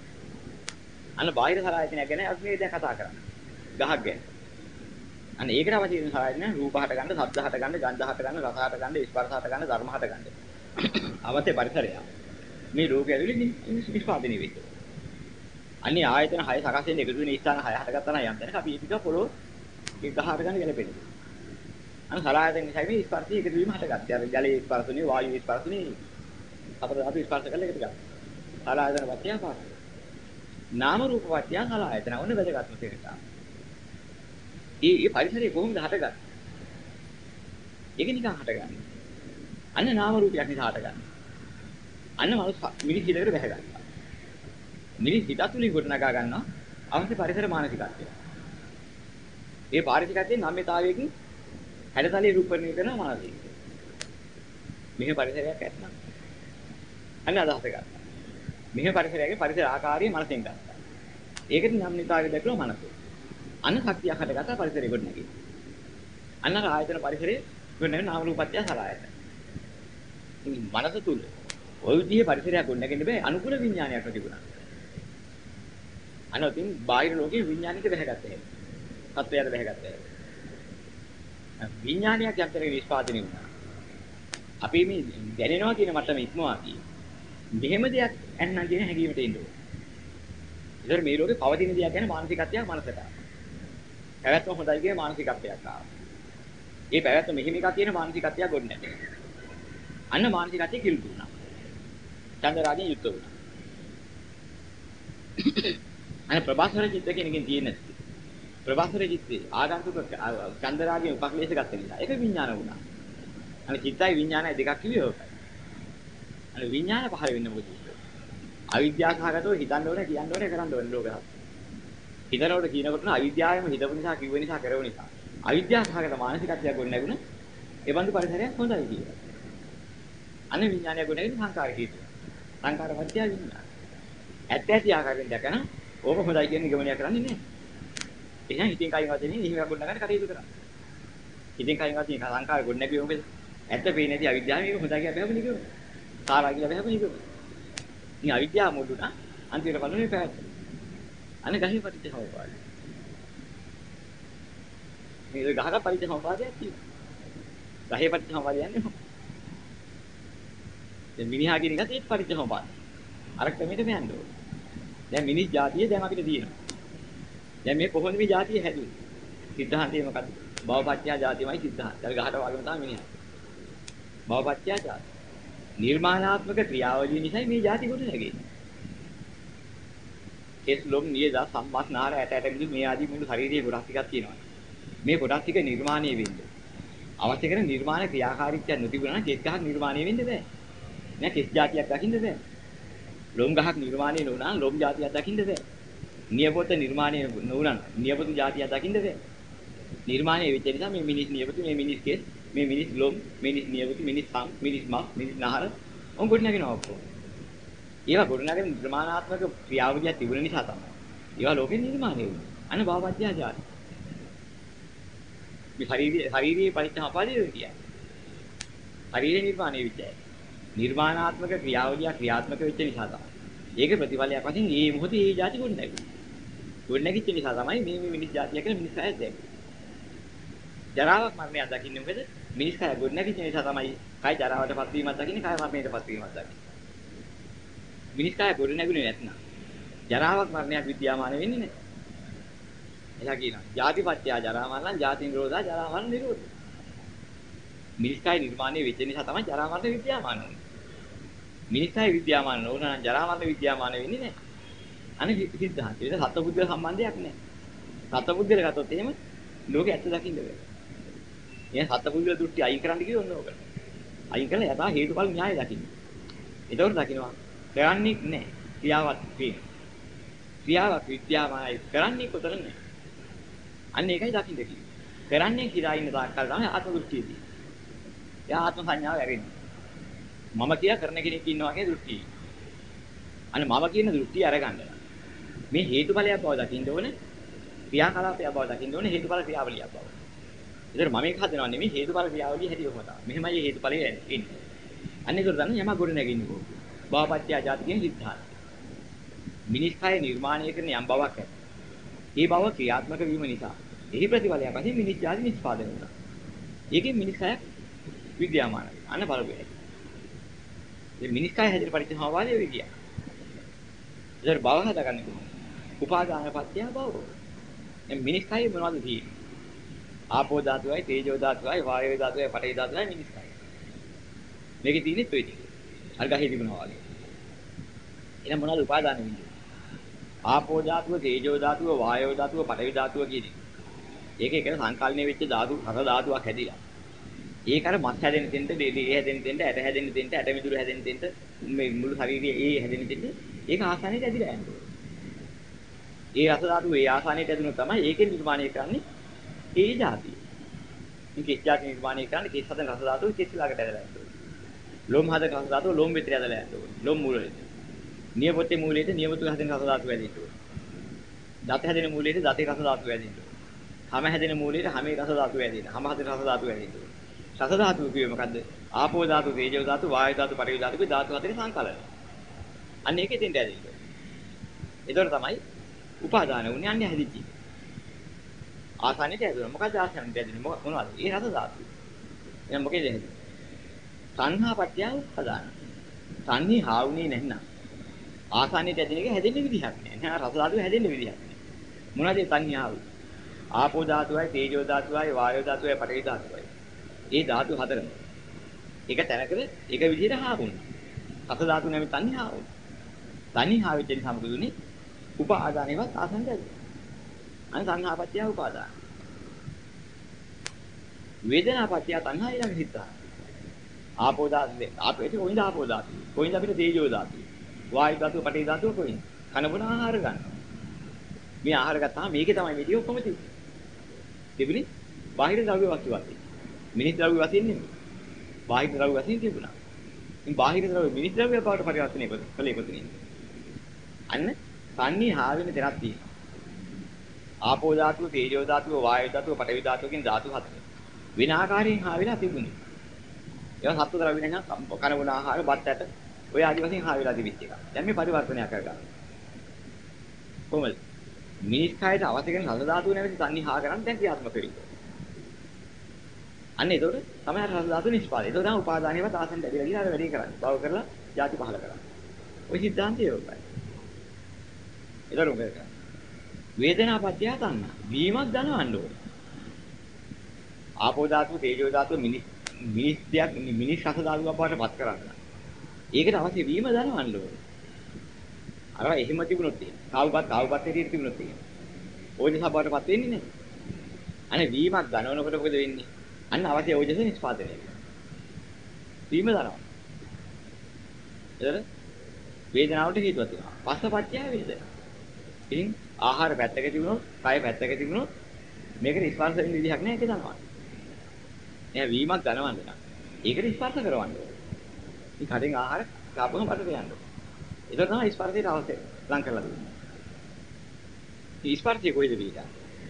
අන්න බාහිර සලආයතනය ගැන අපි මේ දැන් කතා කරන්නේ. ගහක් ගැන. අන්න ඒකට අවශ්‍ය වෙන සලආයතන රූප හට ගන්න, ශබ්ද හට ගන්න, ගන්ධ හට ගන්න, රස හට ගන්න, ස්පර්ශ හට ගන්න, ධර්ම හට ගන්න. අවශ්‍ය පරිසරය. මේ රෝගය ඇවිල්ලා නිෂ්පාදනය වෙන්නේ. අන්නේ ආයතන 6 සකස් වෙන එකතු වෙන ස්ථාන 6 හටගත්තා නම් යම් තැනක අපි ඒක පොළොව ඒ ගහට ගන්න ගැලපෙන්නේ. අන්න සලායතන නිසා මේ ස්පර්ශය එකතු වීම හටගත්තා. අර ජලයේ ස්පර්ශුනේ වායුවේ ස්පර්ශුනේ අපර අපි ස්පර්ශ කරලා එකතු කරා. සලායතන පත්‍ය පාස. නාම රූප පත්‍ය සලායතන ඔන්න වැදගත්ම තේරෙට. ඒ ඒ පරිසරය කොහොමද හටගන්නේ? ඒක නිකන් හටගන්නේ. අන්න නාම රූපයක් නිසා හටගන්නේ. අන්න මනුස්ස මිනිස් හිතකට බැහැ ගන්නවා. මිනිස් හිත තුලින් ගොඩනගා ගන්නවා අවශ්‍ය පරිසර මානසිකත්වය. ඒ පාරිසිකත්වයේ නම්‍යතාවයකින් හැඩතලයේ රූපණය කරන මානසික. මෙහෙ පරිසරයක් ඇත්නම්. අන්න අදහස ගත්තා. මෙහෙ පරිසරයගේ පරිසර ආකාරය මනසෙන් ගත්තා. ඒකට නම්‍යතාවය දැක්වලා මනස. අන්න ශක්තියක් හටගත්තා පරිසරය ගොඩනගී. අන්න ආයතන පරිසරයේ ගොඩනගෙන නාම රූපත්‍ය සලආයතන. මනස තුල ওই විදිහේ පරිසරයක් ගොඩනගෙන්න බෑ අනුකූල විඥානයක් තිබුණා. අනොතින් බාහිර ලෝකේ විඥානික බැහැගත්ත හැම. සත්‍යයට බැහැගත්ත හැම. විඥානයක් යම්තරේ නිෂ්පාදනය වුණා. අපි මේ දැනෙනවා කියන මට්ටම ඉක්මවා ගියේ. මෙහෙම දෙයක් ඇන්නම් කියන හැඟීමට එන්න ඕනේ. ඒතර මේ ලෝකේ පවතින දෙයක් ගැන මානසිකත්වයක් මනසට ආවා. පැවැත්ම හොඳයි කියන මානසිකත්වයක් ආවා. ඒ පැවැත්ම මෙහෙම එකක් තියෙන මානසිකත්වයක් ගොඩ නැහැ. අන්න මානසිකත්වය කිලුට වුණා. චන්දරාගෙන් යුක්ත වුණා. අනේ ප්‍රභාස්වර චිත්ත කියන එකෙන් තියෙන ප්‍රභාස්වර චිත්තේ ආගන්තුක චන්දරාගෙන් උපක්ලේශ ගත්ත නිසා ඒක විඥාන වුණා. අනේ චිත්තයි විඥානයි දෙකක් කිව්වේ ඕකයි. අනේ විඥාන පහළ වෙන්නේ මොකද? අවිද්‍යාව සහගතව හිතන්න ඕනේ කියන්න ඕනේ කරන්න ඕනේ ලෝකයක්. හිතනකොට කියනකොට න අවිද්‍යාවම හිතපු නිසා කිව්ව නිසා කරව නිසා. අවිද්‍යාව සහගත මානසිකත්වයක් ගොඩ නැගුණ ඒ බඳු පරිසරයක් හොඳයි කියලා. අනේ විඥානය ගොඩ නැගෙන සංකාර හේතුව. සංකාර පත්‍ය විඥාන. ඇත්ත ඇති ආකාරයෙන් දැකන ඕක හොඳයි කියන නිගමනය කරන්නේ නැහැ. එහෙනම් හිතින් කයින් වශයෙන් නිහිමයක් ගොඩ නැගන්න කටයුතු කරා. හිතින් කයින් වශයෙන් සංකාර ගොඩ නැගුවේ මොකද? ඇත්ත පේන්නේ නැති අවිද්‍යාව මේක හොඳයි කියලා බහැපු නිගමන. සාරා කියලා බහැපු නිගමන. ඉතින් අවිද්‍යාව මුඩුණා අන්තිමට බලන්නේ පැහැදිලි. අනේ ගහේ පටිච්චසමුප්පාදය. මේ ගහක පටිච්චසමුපාදයක් තියෙනවා. ගහේ පටිච්චසමුපාදය යන්නේ මොකක්ද? දැන් මිනිහා කියන එකත් ඒත් පටිච්චසමුපාදය. අර ක්‍රමයට මෙයන්ද ඕනේ. දැන් මිනිස් జాතිය දැන් අපිට තියෙනවා. දැන් මේ කොහොමද මේ జాතිය හැදුවේ? සිද්ධාන්තය මොකද්ද? භවපත්‍යා జాතියමයි සිද්ධාන්තය. අර ගහට වගේම තමයි මිනිහා. භවපත්‍යා జాතිය. නිර්මාණාත්මක ක්‍රියාවලිය නිසා මේ జాති ගොඩ නැගෙන්නේ. කෙස් ලොම් නියදා සම්මස් නාර ඇට ඇට මිදු මේ ආදී මුළු ශරීරයේ කොටස් ටිකක් තියෙනවා. මේ කොටස් ටික නිර්මාණය වෙන්නේ. අවශ්‍ය කරන නිර්මාණ ක්‍රියාකාරීත්වයක් නොතිබුණා නම් කෙස් ගහක් නිර්මාණය වෙන්නේ බෑ. නෑ කෙස් జాතියක් දකින්න බෑ. ලොම් ගහක් නිර්මාණය නොවුණා නම් ලොම් జాතියක් දකින්න බෑ. නියපොත නිර්මාණය නොවුණා නම් නියපොතු జాතියක් දකින්න බෑ. නිර්මාණය වෙච්ච නිසා මේ මිනිස් නියපොතු මේ මිනිස් කෙස් මේ මිනිස් ලොම් මිනිස් නියපොතු මිනිස් සම් මිනිස් මස් මිනිස් නහර ඔන් ගොඩනගෙනවා ඔක්කොම. ඒවා ගොඩ නැගෙන ප්‍රමාණාත්මක ක්‍රියාවලියක් තිබුණ නිසා තමයි. ඒවා ලෝකෙ නිර්මාණය වුණේ. අන්න භවපත්‍ය ජාති. මේ ශරීරයේ ශරීරයේ පරිච්ඡාපාදේ කියන්නේ. ශරීර නිර්මාණය වෙච්චයි. නිර්මාණාත්මක ක්‍රියාවලිය ක්‍රියාත්මක වෙච්ච නිසා තමයි. ඒක ප්‍රතිඵලයක් වශයෙන් මේ මොහොතේ මේ જાති ගොඩ නැගුණා. ගොඩ නැගිච්ච නිසා තමයි මේ මේ මිනිස් જાතිය කියලා මිනිස් අය දැක්කේ. ජරාවක් මරණයක් දකින්නේ මොකද? මිනිස් කය ගොඩ නැගිච්ච නිසා තමයි කය ජරාවටපත් වීමක් දකින්නේ, කය මරණයටපත් වීමක් දකින්නේ. මිනිස් කය ගොඩ නැගුණේ නැත්නම් ජරාවක් මරණයක් විද්‍යාමාන වෙන්නේ නැහැ. එලා කියනවා. ජාතිපත්‍ය ජරා මරණ, ජාති නිරෝධා ජරා මරණ නිරෝධ. මිනිස්කයි නිර්මාණය වෙච්ච නිසා තමයි ජරා මරණ විද්‍යාමාන වෙන්නේ. මිනිස්කයි විද්‍යාමාන නොවන නම් ජරා මරණ විද්‍යාමාන වෙන්නේ නැහැ. අනේ සිද්ධාන්තය. ඒක සත්පුද්ගල සම්බන්ධයක් නැහැ. සත්පුද්ගල ගත්තොත් එහෙම ලෝකෙ ඇත්ත දකින්න බෑ. එහෙනම් සත්පුද්ගල දෘෂ්ටි අයින් කරන්න කිව්වොත් ඕක. අයින් කරලා යථා හේතුඵල න්‍යාය දකින්න. ඒතකොට දකින්නවා කරන්නේ නැහැ. ක්‍රියාවක් තියෙනවා. ක්‍රියාවක් විද්‍යාවයි කරන්නේ කොතන නැහැ. අන්න ඒකයි දකින්න කිව්වේ. කරන්නේ කිරා ඉන්න තාක්කල් තමයි ආත්ම දෘෂ්ටියදී. එයා ආත්ම සංඥාව ඇරෙන්නේ. මම කියලා කරන කෙනෙක් ඉන්නවා කියන දෘෂ්ටිය. අනේ මම කියන දෘෂ්ටිය අරගන්න. මේ හේතුඵලයක් බව දකින්න ඕනේ. ක්‍රියාකලාපයක් බව දකින්න ඕනේ හේතුඵල ක්‍රියාවලියක් බව. ඒතර මම මේක හදනවා නෙමෙයි හේතුඵල ක්‍රියාවලිය හැටි කොහොමද? මෙහෙමයි හේතුඵලය එන්නේ. අන්න ඒක දන්න යම ගොඩ නැගින්නේ කොහොමද? භවපත්‍ය ආජාති කියන සිද්ධාන්ත. මිනිස් කය නිර්මාණය කරන යම් බවක් ඇත. ඒ බව ක්‍රියාත්මක වීම නිසා එහි ප්‍රතිඵලයක් වශයෙන් මිනිස් ජාති නිෂ්පාදනය වෙනවා. ඒකෙන් මිනිස් කයක් විද්‍යාමාන වෙනවා. අන්න බලපෑයි. මේ මිනිස් කය හැදෙන පරිච්ඡේදවාදයේ විද්‍යාව. ඒතර භව හදාගන්නේ කොහොමද? උපාදාන පත්‍ය භව. මේ මිනිස් කය මොනවද තියෙන්නේ? ආපෝ ධාතුවයි, තේජෝ ධාතුවයි, වායෝ ධාතුවයි, පඨවි ධාතුවයි මිනිස් කය. මේකේ තියෙන්නේ ඔය ටික. අර ගහේ තිබුණා වගේ. එහෙනම් මොනවද උපාදාන වෙන්නේ? ආපෝ ධාතුව, තේජෝ ධාතුව, වායෝ ධාතුව, පඨවි ධාතුව කියන්නේ. ඒක එකන සංකල්පණය වෙච්ච ධාතු, හත ධාතුවක් හැදිලා. ඒක අර මස් හැදෙන තෙන්ට, දෙලි හැදෙන තෙන්ට, ඇට හැදෙන තෙන්ට, ඇට මිදුළු හැදෙන තෙන්ට, මේ මුළු ශරීරයේ ඒ හැදෙන තෙන්ට ඒක ආසානෙට ඇදිලා යනවා. ඒ රස ධාතුව ඒ ආසානෙට ඇදුණොත් තමයි ඒකෙන් නිර්මාණය කරන්නේ ඒ જાතිය. මේ කිස් જાති නිර්මාණය කරන්නේ කිස් හදන රස ධාතුව කිස් ළඟට ඇදලා යනවා. ලෝම හදන රස ධාතුව ලෝම විතර ඇදලා යනවා. ලෝම මූලෙට. නියපොත්තේ මූලයට නියපොතු හදන රස ධාතුව ඇදෙන්න ඕනේ. දත හැදෙන මූලයට දතේ රස ධාතුව ඇදෙන්න ඕනේ. හැම හැදෙන මූලයට හැමේ රස ධාතුව ඇදෙන්න. හැම හදෙන රස ධාතුව ඇදෙන්න ඕනේ. රස ධාතුව කිව්වේ මොකද්ද? ආපෝ ධාතු, තේජෝ ධාතු, වායු ධාතු, පඨවි ධාතු කිය ධාතු හතරේ සංකලනය. අන්න ඒකෙන් දෙන්න ඇදෙන්න ඕනේ. ඒතර තමයි උපාදාන වුණේ අන්නේ හැදිච්චි. ආසන්නයට ඇදුණා. මොකද ආසන්නයට ඇදුනේ මොනවද? ඒ රස ධාතු. එහෙනම් මොකේද හැදෙන්නේ? සංහා පත්‍ය උපාදාන. සංහි හාවුනේ නැත්නම් ආසන්නයට ඇදෙන එක හැදෙන්න විදිහක් නෑ. නෑ රස ධාතුව හැදෙන්න විදිහක් නෑ. මොනවද සංහාව? ආපෝ ධාතුවයි, තේජෝ ධාතුවයි, වායෝ ධාතුවයි, පඨවි ධාතුවයි. ඒ ධාතු හතරම. එක තැනකද එක විදිහට හාවුණා. රස ධාතු නැමෙ සංහාව වුණා. සංහාව වෙච්ච නිසා මොකද උනේ? උපාදානෙවත් ආසන්නයට ඇදුණා. අනේ සංහාපත්‍ය උපාදාන. වේදනාපත්‍ය තණ්හා ඊළඟ හිතා. ආපෝ ධාතුවේ ආපේට කොයින්ද ආපෝ ධාතුව? කොයින්ද අපිට තේජෝ ධාතුව? වායු ධාතුව, පඨවි ධාතුව කොයින්ද? කනබුන ආහාර ගන්න. මේ ආහාර ගත්තාම මේකේ තමයි මේ ටික ඔක්කොම තියෙන්නේ. තිබුණේ බාහිර ද්‍රව්‍ය වස්තුවක්. මිනිස් ද්‍රව්‍ය වශයෙන් නෙමෙයි. බාහිර ද්‍රව්‍ය වශයෙන් තිබුණා. ඉතින් බාහිර ද්‍රව්‍ය මිනිස් ද්‍රව්‍ය බවට පරිවර්තනය කළේ කොතනින්ද? අන්න සංනී හාවෙන දෙයක් තියෙනවා. ආපෝ ධාතුව, තේජෝ ධාතුව, වායු ධාතුව, පඨවි ධාතුව කියන ධාතු හතර. වෙන ආකාරයෙන් හා වෙලා තිබුණේ. ඒවා සත්ව ද්‍රව්‍ය නැත්නම් කනගුණ ආහාර බත් ඇට ඔය ආදි වශයෙන් හා වෙලා තිබිච්ච එක. දැන් මේ පරිවර්තනය කරගන්න. කොහොමද? මිනිස් කායයට අවශ්‍ය කරන රස ධාතු නැමැති සංනිහා කරන් දැන් ක්‍රියාත්මක වෙයි. අන්න ඒතකොට තමයි රස ධාතු නිෂ්පාදනය. ඒතකොට තමයි උපාදානියවත් ආසන්න දෙවිලා ගිහින් අර වැඩේ කරන්නේ. බව කරලා ಜಾති පහල කරන්නේ. ওই સિદ્ધාන්තය ඒකයි. ඒතකොට මොකද කරන්නේ? වේදනාපත්‍ය තණ්හා. වීමක් දනවන්න ඕනේ. ආපෝ ධාතුව, තේජෝ ධාතුව, මිනිස් මිනිස් දෙයක් මිනිස් රස ධාතුවක් බවට පත් කරන්න. ඒකට අවශ්‍ය වීම දනවන්න ඕනේ. අර එහෙම තිබුණොත් එහෙම. කාවුපත් කාවුපත් හැටියට තිබුණොත් එහෙම. ඕජස බවට පත් වෙන්නේ නැහැ. අනේ වීමක් දනවනකොට මොකද වෙන්නේ? අන්න අවශ්‍ය ඕජස නිෂ්පාදනය වෙනවා. වීම දනවන. එතන වේදනාවට හේතුවක් තියෙනවා. පස්සපත්‍ය වේදනා. ඉතින් ආහාර පැත්තක තිබුණොත්, කය පැත්තක තිබුණොත් මේකට ස්පර්ශ වෙන්න විදිහක් නැහැ ඒක දනවන්න. එයා වීමක් දනවන්න නම්. ඒකට ස්පර්ශ කරවන්න ඕනේ. ඉතින් කඩෙන් ආහාර කාපුවම බඩට යන්න ඕනේ. ඒක තමයි ස්පර්ශයට අවශ්‍ය ලං කරලා දෙන්නේ. මේ ස්පර්ශය කොයිද පිටා?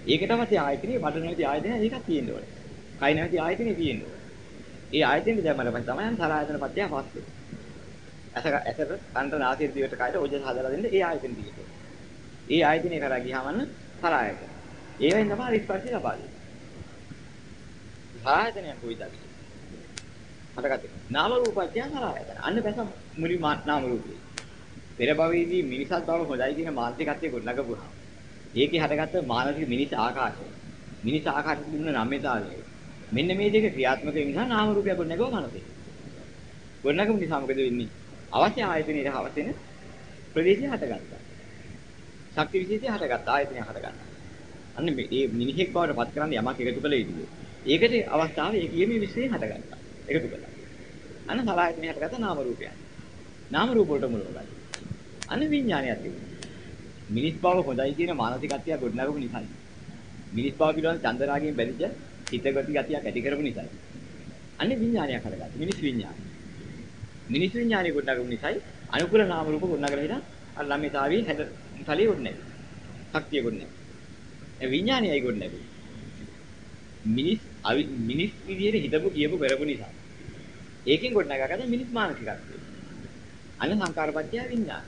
ඒකට අවශ්‍ය ආයතනේ බඩ නැති ආයතනය ඒකක් තියෙන්න ඕනේ. කය නැති ආයතනේ තියෙන්න ඕනේ. ඒ ආයතනෙ දැම්මම පස්සේ තමයි සලආයතන පත්‍ය පස්සේ. ඇස ඇසට කන්ට නාසය දිවට කයට ඕජස හදලා දෙන්න ඒ ආයතන තියෙන්නේ. ඒ ආයතනේ කරා ගියාම සලආයතන. ඒවෙන් තමයි ස්පර්ශය ලබා දෙන්නේ. සලආයතනය කොයිද අපි? හටගත්තේ. නාම රූපත්‍ය සලආයතන. අන්න බැස මුලි නාම රූපේ. පෙර භවයේදී මිනිසත් බව හොඳයි කියන මානසිකත්වයේ ගොඩනගපුවා. ඒකේ හටගත්ත මානසික මිනිස් ආකාශය. මිනිස් ආකාශයට දුන්න නම්‍යතාවය. මෙන්න මේ දෙක ක්‍රියාත්මක වෙන නිසා නාම රූපය ගොඩනගව මනසේ. ගොඩනගමු නිසා මොකද වෙන්නේ? අවශ්‍ය ආයතනයේ අවශ්‍ය වෙන ප්‍රදේශය හටගත්තා. ශක්ති විශේෂය හටගත්තා ආයතනය හටගත්තා. අන්න මේ මිනිහෙක් බවට පත් කරන්න යමක් එකතු කළ යුතුයි. ඒකට අවස්ථාව ඒ කියමේ විශ්ලේෂණය හටගත්තා. එකතු කළා. අන්න සලආයතනය හටගත්ත නාම රූපයන්. නාම රූප වලට මුල වලයි. අන්න විඥානයක් තිබුණා. මිනිස් බව හොඳයි කියන මානසිකත්වය ගොඩනගපු නිසායි. මිනිස් බව පිළිබඳ චන්දරාගයෙන් බැඳිච්ච හිතගති ගතියක් ඇති කරපු නිසායි. අන්නේ විඥානයක් හටගත්තා. මිනිස් විඥානය. මිනිස් විඥානය ගොඩනගපු නිසායි අනුකූල නාම රූප ගොඩනගලා හිටා අර ළමයිතාවේ හැද තලිය ගොඩනැගි. ශක්තිය ගොඩනැගි. ඒ විඥානයයි ගොඩනැගි. මිනිස් මිනිස් විදියට හිතපු කියපු කරපු නිසා. ඒකෙන් ගොඩනගාගත්ත මිනිස් මානසිකත්වය. අන්න සංකාරපත්‍ය විඥාන.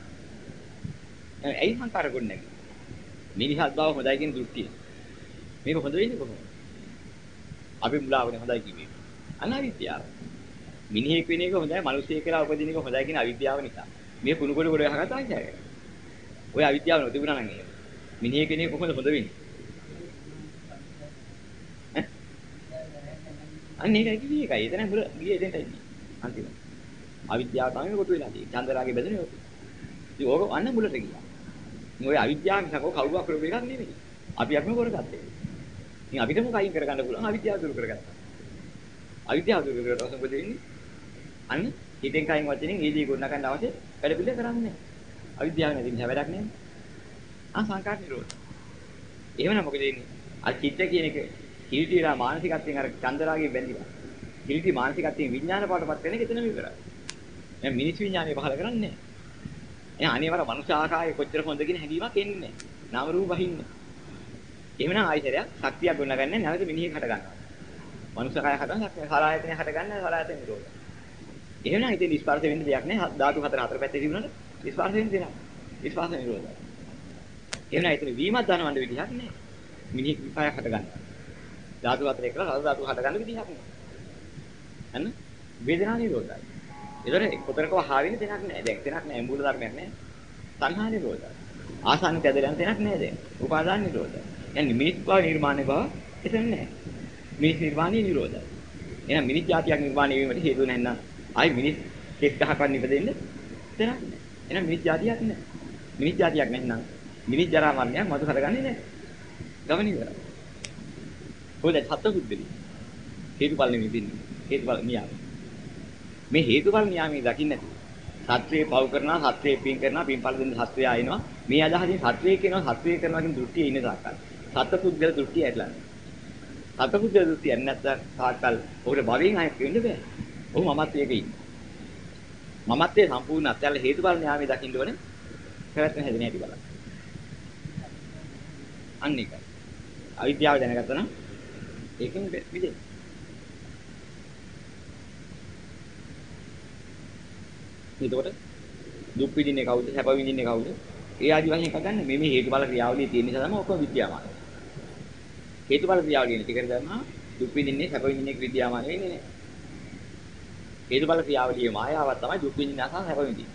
ඇයි සංකාර ගොඩනැගි? මිනිහත් බව හොඳයි කියන දෘෂ්ටිය. මේක හොඳ වෙන්නේ කොහොමද? අපි මුලාවනේ හොඳයි කිව්වේ. අනාවිද්‍යාව. මිනිහෙක් වෙන එක හොඳයි, මිනිස්සෙක් කියලා උපදින එක හොඳයි කියන අවිද්‍යාව නිසා. මේ කුණු කොට කොට ගහගත්තා ඉතින්. ඔය අවිද්‍යාව නොතිබුණා නම් එහෙම. මිනිහෙක් වෙන එක කොහොමද හොඳ වෙන්නේ? අන්න ඒකයි කිව්වේ ඒකයි. එතන මුල ගියේ එතෙන්ටයි. අන්තිම. අවිද්‍යාව තමයි කොට වෙලා තියෙන්නේ. චන්දරාගේ බෙදෙන්නේ ඔක. ඉතින් ඕක අන්න මුලට ගියා. ඉතින් ඔය අවිද්‍යාව නිසා කවුරුවක් කරපු එකක් නෙමෙයි. අපි අපිම කරගත්තේ. ඉතින් අපිටම කයින් කරගන්න පුළුවන් අවිද්‍යාව දුරු කරගත්තා. අවිද්‍යාව දුරු කරගත්තා මොකද වෙන්නේ? අන්න හිතෙන් කයින් වචනෙන් ඊදී ගොඩ නගන්න අවශ්‍ය වැඩ පිළිවෙල කරන්නේ. අවිද්‍යාව නැති නිසා වැඩක් නෑ. ආ සංකාර නිරෝධ. එහෙමනම් මොකද වෙන්නේ? අර චිත්ත කියන එක කිලිටිලා මානසිකත්වයෙන් අර චන්දරාගේ බැඳිලා. කිලිටි මානසිකත්වයෙන් විඥාන පාටපත් වෙන එක එතනම ඉවරයි. දැන් මිනිස් විඥානය පහල කරන්නේ නෑ. එහෙනම් අනිවාර්ය මනුෂ්‍ය ආකාරය කොච්චර හොඳ කියන හැඟීමක් එන්නේ නෑ. නාම රූප බහින්නේ. එහෙමනම් ආයතරයක් ශක්තියක් ගොඩනගන්නේ නැවත මිනිහෙක් හට ගන්නවා. මනුෂ්‍ය කය හදන සලායතනය හට ගන්න සලායතන නිරෝධය. එහෙමනම් ඉතින් ස්පර්ශ වෙන්න දෙයක් නෑ. ධාතු හතර හතර පැත්තේ තිබුණාට ස්පර්ශ වෙන්න දෙයක්. ස්පර්ශ නිරෝධය. එහෙනම් ඉතින් වීමක් දනවන්න විදිහක් නෑ. මිනිහෙක් කය හට ගන්නවා. ධාතු අතරේ කරලා රස ධාතු හට ගන්න විදිහක් නෑ. හන්න වේදනා නිරෝධය. ඒතර කොතරකව හාවෙන්නේ දෙයක් නෑ. දැන් දෙයක් නෑ මූල ධර්මයක් නෑ. සංහා නිරෝධය. ආසන්න කැදලා යන දෙයක් නෑ දැන්. උපාදාන නිරෝධය. يعني මිනිස් බව නිර්මාණය බව එතන නෑ. මිනිස් නිර්වාණය නිරෝධය. එහෙනම් මිනිස් જાතියක් නිර්මාණය වීමට හේතු නැත්නම් ආයි මිනිස් කෙක් ගහකන් ඉපදෙන්න දෙයක් නෑ. එහෙනම් මිනිස් જાතියක් නෑ. මිනිස් જાතියක් නැත්නම් මිනිස් ජරා මරණයක් මතු කරගන්නේ නෑ. ගමන ඉවරයි. කොහෙද සත්පුද්දලි? හේතුඵල නෙමෙයි හේතුඵල නියාම. මේ හේතුඵල නියාමයේ දකින්න නැති. සත්‍යයේ පව කරනවා සත්‍යයේ පින් කරනවා පින්ඵල දෙන්න සත්‍යය ආිනවා. මේ අදහසින් සත්‍යයේ කියනවා සත්‍යයේ කරනවා කියන දෘෂ්ටියේ ඉන්න තාක්කල්. සත්පුද්ගල දෘෂ්ටිය ඇట్లా. සත්පුද්ගල දෘෂ්ටිය නැත්නම් තාක්කල් ඔහුට භවයෙන් අය වෙන්න බෑ. ඔහු මමත්වයක ඉන්නේ. මමත්වයේ සම්පූර්ණ අත්‍යල හේතුඵල න්යාමයේ දකින්න ඕනේ. පැවැත්ම හැදෙන හැටි බලන්න. අන්න ඒකයි. අවිද්‍යාව දැනගත්තා නම් ඒකෙන් විදේ. එතකොට දුක් විඳින්නේ කවුද? සැප විඳින්නේ කවුද? ඒ ආදි වශයෙන් කගන්න මේ මේ හේතුඵල ක්‍රියාවලිය තියෙන නිසා තමයි ඔක්කොම විද්‍යාමාන. හේතුඵල ක්‍රියාවලිය නැති කර ගන්නවා දුක් විඳින්නේ සැප විඳින්නේ විද්‍යාමාන වෙන්නේ නැහැ. හේතුඵල ක්‍රියාවලියේ මායාවක් තමයි දුක් විඳින්න සහ සැප විඳින්න.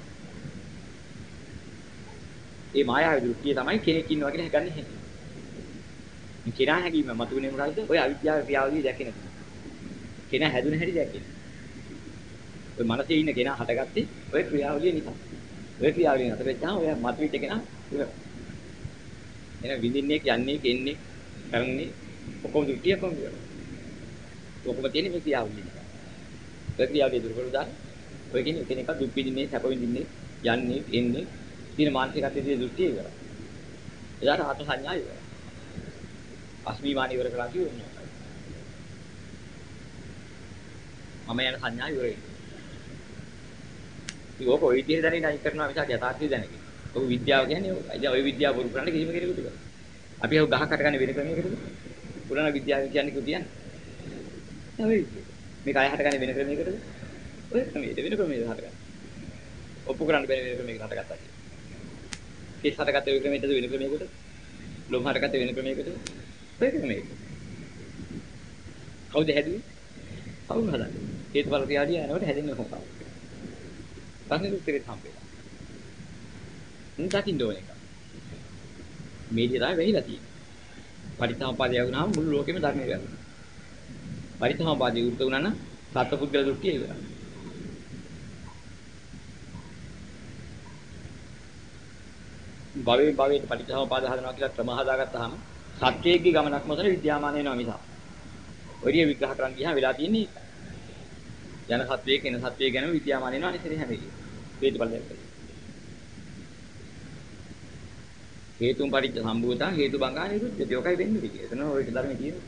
ඒ මායාවේ දෘෂ්ටිය තමයි කෙනෙක් ඉන්නවා කියලා හිතන්නේ හැටි. මේ කෙනා හැඟීම මතුවෙන්නේ මොකද්ද? ඔය අවිද්‍යාවේ ක්‍රියාවලිය දැකේ නැති. කෙනා හැදුන හැටි දැකේ. ඔය මනසේ ඉන්න කෙනා හටගත්තේ ඔය ක්‍රියාවලිය නිසා. ඔය ක්‍රියාවලිය නතර වෙච්චාම ඔය මතුවෙච්ච කෙනා ඉවරයි. එහෙනම් විඳින්නේ යන්නේ කෙන්නේ කරන්නේ ඔක්කොම දෘෂ්ටිය කොහොමද? ඔක්කොම තියෙන්නේ මේ ක්‍රියාවලිය. ඔය ක්‍රියාවලිය දුරු කරු දාන ඔය කියන්නේ කෙනෙක් දුක් විඳින්නේ සැප විඳින්නේ යන්නේ එන්නේ තියෙන මානසිකත්වයේ දෘෂ්ටිය ඉවරයි. එදාට ආත්ම සංඥා ඉවරයි. අස්මිමාන ඉවර කරලා කිව්වොත් මම යන සංඥා ඉවරයි. ඉතින් ඕක ඔය විදිහට දැනගෙන අයින් කරනවා මිසක් යථාර්ථය දැනගෙන. ඔය විද්‍යාව කියන්නේ ඕකයි. දැන් ඔය විද්‍යාව පුරු කරන්න කිසිම කෙනෙකුට බෑ. අපි ඒක ගහකට ගන්න වෙන ක්‍රමයකටද? පුරාණ විද්‍යාව කියන්නේ කිව්ව කියන්නේ. ඔය මේක අය හට ගන්න වෙන ක්‍රමයකටද? ඔය ක්‍රමයට වෙන ක්‍රමයකට හට ගන්න. ඔප්පු කරන්න බැරි වෙන ක්‍රමයකට හටගත්තා. කේස් හටගත්ත වෙන ක්‍රමයකටද වෙන ක්‍රමයකට? ලොම් හටගත්ත වෙන ක්‍රමයකටද? ඔය ක්‍රමයකට. කවුද හැදුවේ? කවුරු හදන්නේ? හේතුඵල ක්‍රියාවලිය යනකොට හැදෙන්නේ කොහොමද? ප්‍රශ්නෙට උත්තරේ හම්බෙලා. මුන් දකින්න ඕන එක. මේ දේ තමයි වෙහිලා තියෙන්නේ. පටිච්චසමුප්පාදය වුණාම මුළු ලෝකෙම ධර්මය ගන්නවා. පරිත්‍යාගපාදී වෘත වුණා නම් සත්පුද්ගල දෘෂ්ටිය ඉවරයි. භවයේ භවයේ පරිත්‍යාගපාද හදනවා කියලා ක්‍රම හදාගත්තාම සත්‍යයේ ගමනක් මොතන විද්‍යාමාන වෙනවා මිසක්. ඔරිය විග්‍රහ කරන්න ගියාම වෙලා තියෙන්නේ යන සත්වයේ කෙන සත්වයේ ගැන විද්‍යාමාන වෙනවා අනිත් හැම එකේ. හේතුඵලයක්. හේතුන් පරිච්ඡ සම්භූතා හේතු බංගා නිරුද්ධති. ඔකයි වෙන්නේ කියේ. එතන ඔය ධර්මයේ තියෙන්නේ.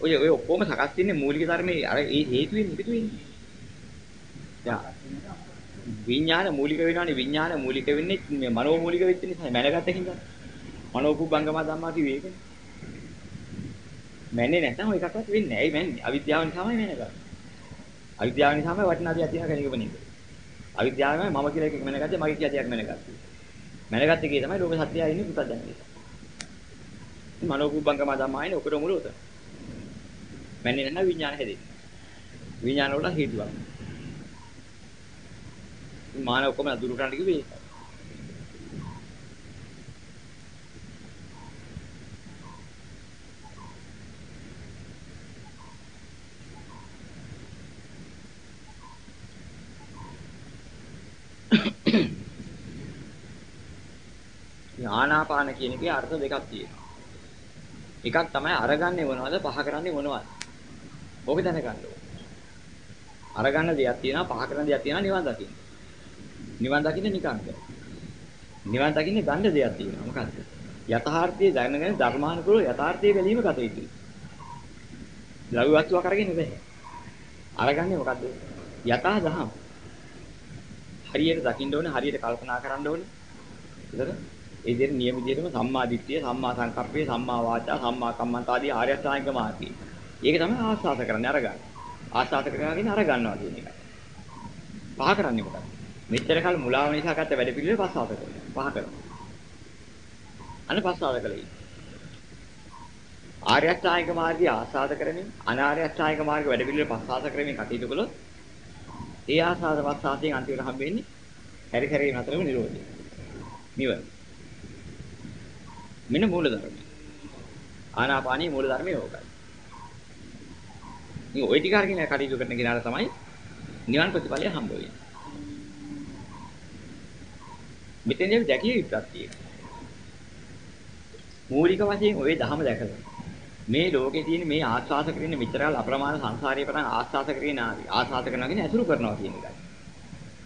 ඔය ඔය ඔක්කොම සකස් වෙන්නේ මූලික ධර්මයේ අර ඒ හේතුවෙන් එකතු වෙන්නේ. දැන් විඥාන මූලික වෙනවානේ විඥාන මූලික වෙන්නේ මේ මනෝ මූලික වෙච්ච නිසා මැනගත්ත හින්දා. මනෝ කුබ්බංගම ධම්මා කිව්වේ ඒකනේ. මැන්නේ නැත්නම් ඔය එකක්වත් වෙන්නේ නැහැ. ඒ මැන්නේ අවිද්‍යාව නිසාමයි මැනගන්නේ. අවිද්‍යාව නිසාමයි වටිනා දේ අතින කෙනෙක් වෙන්නේ. අවිද්‍යාවමයි මම කියලා එකක් මැනගත්තේ මගේ කියලා දෙයක් මැනගත්තේ. මැනගත්තේ කී තමයි ලෝක සත්‍යය ඉන්නේ පුතත් මනෝ කුබ්බංගම ධම්මායිනේ ඔකට මුල උතන. මැන්නේ නැත්නම් විඥාන හැදෙන්නේ. විඥාන වල හේතුවක්. මාන ඔක්කොම අදුරු කරන්න කිව්වේ ඒකයි. ආනාපාන කියන එකේ අර්ථ දෙකක් තියෙනවා. එකක් තමයි අරගන්නේ මොනවද පහ කරන්නේ මොනවද? ඕක දැනගන්න ඕනේ. අරගන්න දෙයක් තියෙනවා පහ කරන දෙයක් තියෙනවා නිවන් දකින්න. නිවන් දකින්න නිකන්ද. නිවන් දකින්නේ ගන්න දෙයක් තියෙනවා. මොකද්ද? යථාර්ථයේ දැනගෙන ධර්මානුකූල යථාර්ථයේ ගැලීම ගත යුතුයි. ද්‍රව්‍ය වස්තුවක් අරගෙන බෑ. අරගන්නේ මොකද්ද? යථා දහම්. හරියට දකින්න ඕනේ, හරියට කල්පනා කරන්න ඕනේ. ඒතර ඒ විදිහට නියම විදිහටම සම්මා දිට්ඨිය, සම්මා සංකප්පය, සම්මා වාචා, සම්මා කම්මන්ත ආදී ආර්ය අෂ්ටාංගික මාර්ගය. ඒක තමයි ආස්වාද කරන්නේ අරගන්න. ආස්වාද කරගෙන අර ගන්නවා කියන එක. පහ කරන්නේ මොකක්ද? මෙච්චර කල මුලාව නිසා ගත්ත වැඩ පිළිවෙල පස්සාද කරනවා. පහ කරනවා. අන්න පස්සාද කළේ. ආර්ය අෂ්ටාංගික මාර්ගය ආස්වාද කරමින් අනාර්ය අෂ්ටාංගික මාර්ග වැඩ පිළිවෙල පස්සාද කරමින් කටයුතු කළොත් ඒ ආස්වාද පස්සාදයෙන් අන්තිමට හම්බෙන්නේ හැරි හැරි නතරම නිරෝධය. නිවන. මෙන්න මූල ධර්මය. ආනාපානී මූල ධර්මය ඕකයි. ඉතින් ওই ටික අරගෙන කටයුතු කරන කෙනාට තමයි නිවන් ප්‍රතිඵලය හම්බ වෙන්නේ. මෙතෙන්දී දැකිය යුත්තක් තියෙනවා. මූලික වශයෙන් ওই ධහම දැකලා මේ ලෝකේ තියෙන මේ ආස්වාස කරගෙන මෙච්චරල් අප්‍රමාණ සංසාරයේ පටන් ආස්වාස කරගෙන ආවි. ආස්වාස කරනවා කියන්නේ අසුරු කරනවා කියන එකයි.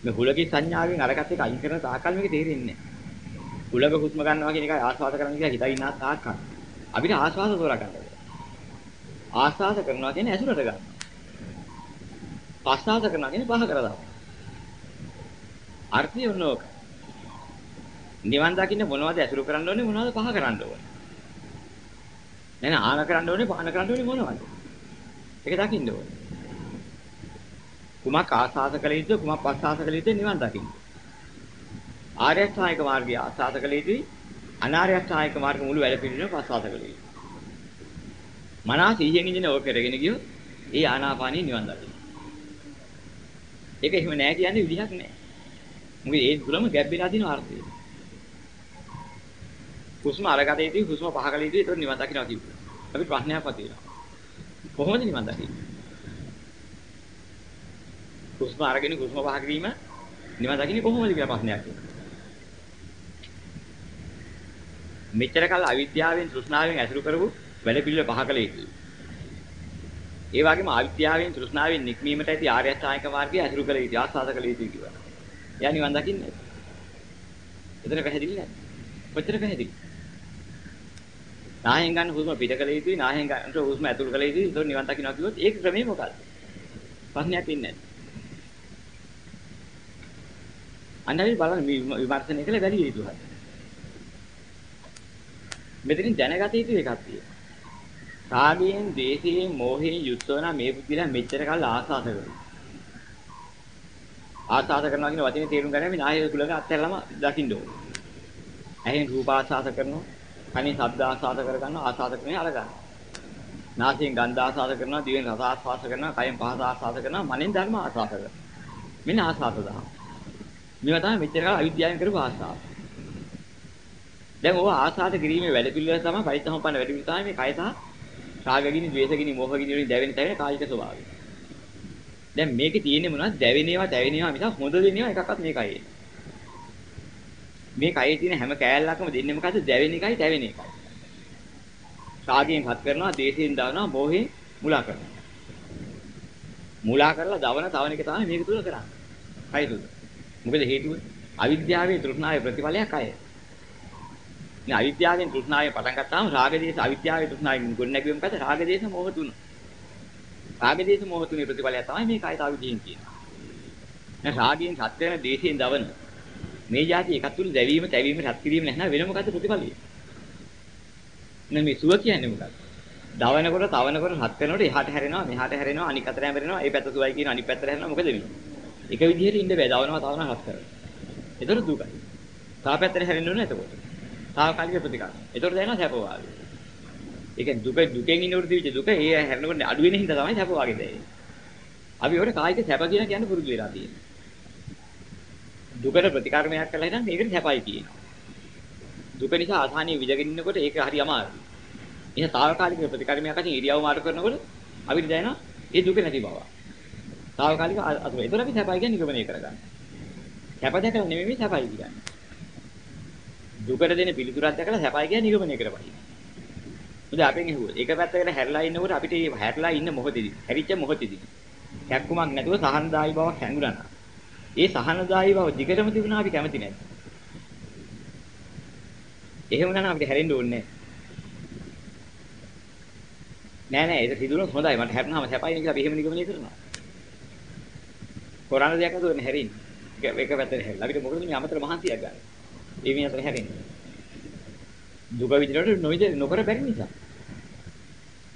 මේ හුලකී සංඥාවෙන් අරකට එක අයින් කරන තාකල් මේක තේරෙන්නේ නැහැ. උලක හුස්ම ගන්නවා කියන එකයි ආස්වාද කරනවා කියලා හිතා ඉන්නා තාක් අපිට ආස්වාද තෝරා ගන්න ආස්වාද කරනවා කියන්නේ ඇසුරට ගන්න. පස්වාද කරනවා කියන්නේ පහ කර දාන්න. අර්ථය මොනෝක? නිවන් දකින්න මොනවද ඇසුරු කරන්න ඕනේ මොනවද පහ කරන්න ඕනේ? නේද ආන කරන්න ඕනේ පාන කරන්න ඕනේ මොනවද? ඒක දකින්න ඕනේ. කුමක් ආස්වාද කළ යුතුද කුමක් පස්වාද කළ යුතුද නිවන් දකින්න. ආර්ය අෂ්ටාංගික මාර්ගය ආස්වාද කළ යුතුයි. අනාර්ය අෂ්ටාංගික මාර්ග මුළු වැඩ පිළිවෙලම පස්වාද කළ යුතුයි. මනස සිහියෙන් ඉඳින ඕක කරගෙන ගියොත් ඒ ආනාපානිය නිවන් දකින්න. ඒක එහෙම නෑ කියන්නේ විදිහක් නෑ. මොකද ඒ තුලම ගැබ් වෙලා තියෙන අර්ථය. හුස්ම අරගත යුතුයි හුස්ම පහ කළ යුතුයි ඒක නිවන් දකින්නවා කිව්වා. අපි ප්‍රශ්නයක් වතිනවා. කොහොමද නිවන් දකින්නේ? හුස්ම අරගෙන හුස්ම පහ කිරීම නිවන් දකින්නේ කොහොමද කියලා ප්‍රශ්නයක් තියෙනවා. මෙච්චර කල් අවිද්‍යාවෙන් තෘෂ්ණාවෙන් ඇසුරු කරපු වැඩ පිළිවෙල පහ කළ යුතුයි. ඒ වගේම අවිද්‍යාවෙන් තෘෂ්ණාවෙන් නික්මීමට ඇති ආර්ය අෂ්ටාංගික මාර්ගය ඇසුරු කළ යුතුයි ආස්වාද කළ යුතුයි කියනවා. එයා නිවන් දකින්නේ. එතන පැහැදිලි නැහැ. කොච්චර පැහැදිලි? නාහෙන් ගන්න හුස්ම පිට කළ යුතුයි නාහෙන් ගන්න හුස්ම ඇතුල් කළ යුතුයි ඒක නිවන් දකින්නවා කිව්වොත් ඒක ක්‍රමේ මොකක්ද? ප්‍රශ්නයක් ඉන්නේ නැහැ. අන්නවි බලන්න විමර්ශනය කළ බැරි යුතුයි. මෙතනින් දැනගත යුතු එකක් තියෙනවා. රාගයෙන්, ද්වේෂයෙන්, මෝහයෙන් යුක්ත වන මේ බුද්ධිලා මෙච්චර කල් ආසාස කරනවා. ආසාස කරනවා කියන වචනේ තේරුම් ගන්න මේ නාය කුලක අත්හැරලම දකින්න ඕනේ. ඇහෙන් රූප ආසාස කරනවා, කනින් ශබ්ද ආසාස කරගන්නවා, ආසාස කරන්නේ අරගන්න. නාසයෙන් ගන්ධ ආසාස කරනවා, දිවෙන් රස ආස්වාස කරනවා, කයෙන් පහස ආසාස කරනවා, මනෙන් ධර්ම ආසාස කරනවා. මෙන්න ආසාස දහම. මේවා තමයි මෙච්චර කල් අවිද්‍යාවෙන් කරපු ආසාව. දැන් ඕවා ආසාද කිරීමේ වැඩ පිළිවෙල තමයි පරිත්‍යාසම්පන්න වැඩ පිළිවෙල තමයි මේ කය සහ රාගගිනි, ද්වේෂගිනි, මොහගිනි වලින් දැවෙන තැවෙන කායික ස්වභාවය. දැන් මේකේ තියෙන්නේ මොනවද? දැවෙන ඒවා, දැවෙන ඒවා මිසක් හොඳ දෙන ඒවා එකක්වත් මේකයි. මේ කයේ තියෙන හැම කෑල්ලක්ම දෙන්නේ මොකද්ද? දැවෙන එකයි, දැවෙන එකයි. රාගයෙන් හත් කරනවා, දේශයෙන් දානවා, මොහෙන් මුලා කරනවා. මුලා කරලා දවන තවන එක තමයි මේක තුල කරන්නේ. කය තුල. මොකද හේතුව? අවිද්‍යාවේ තෘෂ්ණාවේ ප්‍රතිඵලයක් අය. මේ අවිද්‍යාවෙන් තෘෂ්ණාවෙන් පටන් ගත්තාම රාගදේශ අවිද්‍යාවේ තෘෂ්ණාවෙන් ගොඩනැගෙම මොකද? රාගදේශ මොහ තුන. රාගදේශ මොහ තුනේ ප්‍රතිඵලය තමයි මේ කායත අවිද්‍යාවෙන් කියන්නේ. දැන් රාගයෙන් සත් වෙන දේශයෙන් දවන මේ જાති එකත් තුල දැවීම, තැවීම, රත් කිරීම නැහැ වෙන මොකද්ද ප්‍රතිඵලය? නේ මේ සුව කියන්නේ මොකක්ද? දවනකොට, තවනකොට, රත් වෙනකොට එහාට හැරෙනවා, මෙහාට හැරෙනවා, අනික් අතට හැරෙනවා, ඒ පැත්ත සුවයි කියන අනිත් පැත්තට හැරෙනවා මොකද වෙන්නේ? එක විදිහට ඉන්න බෑ. දවනවා, තවනවා, රත් කරනවා. ඒතර දුකයි. තා පැත්තට හැරෙන්න ඕනේ එතකොට. తాවකාලික ප්‍රතිකාර. ඒතකොට දැනෙනවා සැප වාගේ. ඒ කියන්නේ දුක දුකෙන් ඉන්නකොට තිබිච්ච දුක ඒ හැරෙනකොට අඩු වෙන හින්දා තමයි සැප වාගේ දැනෙන්නේ. අපි ඒකට කායික සැප කියන කියන්නේ පුරුදු වෙලා තියෙනවා. දුකට ප්‍රතිකාරමයක් කළා නම් ඒකට සැපයි කියනවා. දුක නිසා අසහනිය විදගෙන ඉන්නකොට ඒක හරි අමාරුයි. එහෙනම් తాවකාලික ප්‍රතිකාරමයක් අතින් ඉරියව් මාරු කරනකොට අපිට දැනෙනවා ඒ දුක නැති බව. తాවකාලික අතුර. ඒතර අපි සැපයි කියන්නේ නිගමනය කරගන්න. සැප දැකලා නෙමෙයි සැපයි කියන්නේ. දුකට දෙන පිළිතුරක් දැකලා සැපයි කියන්නේ නිගමනය කරපයි. මොකද අපෙන් ඇහුවොත් එක පැත්තකට හැරිලා ඉන්නකොට අපිට මේ හැරිලා ඉන්න මොහොතේදී හැරිච්ච මොහොතේදී කැක්කුමක් නැතුව සහනදායි බවක් හැඟුණා. ඒ සහනදායි බව දිගටම තිබුණා අපි කැමති නැහැ. එහෙම නම් අපිට හැරෙන්න ඕනේ නෑ නෑ ඒක සිදුනොත් හොඳයි මට හැරුණාම සැපයි නේ කියලා අපි එහෙම නිගමනය කරනවා. කොරාන දෙයක් නේද හැරෙන්නේ. එක පැත්තට හැරිලා. අපිට මොකද මේ අමතර මහන්සියක් ගන්න. ඒ මේ අතර හැරෙන්නේ. දුක විඳිනකොට නොවිද නොකර බැරි නිසා.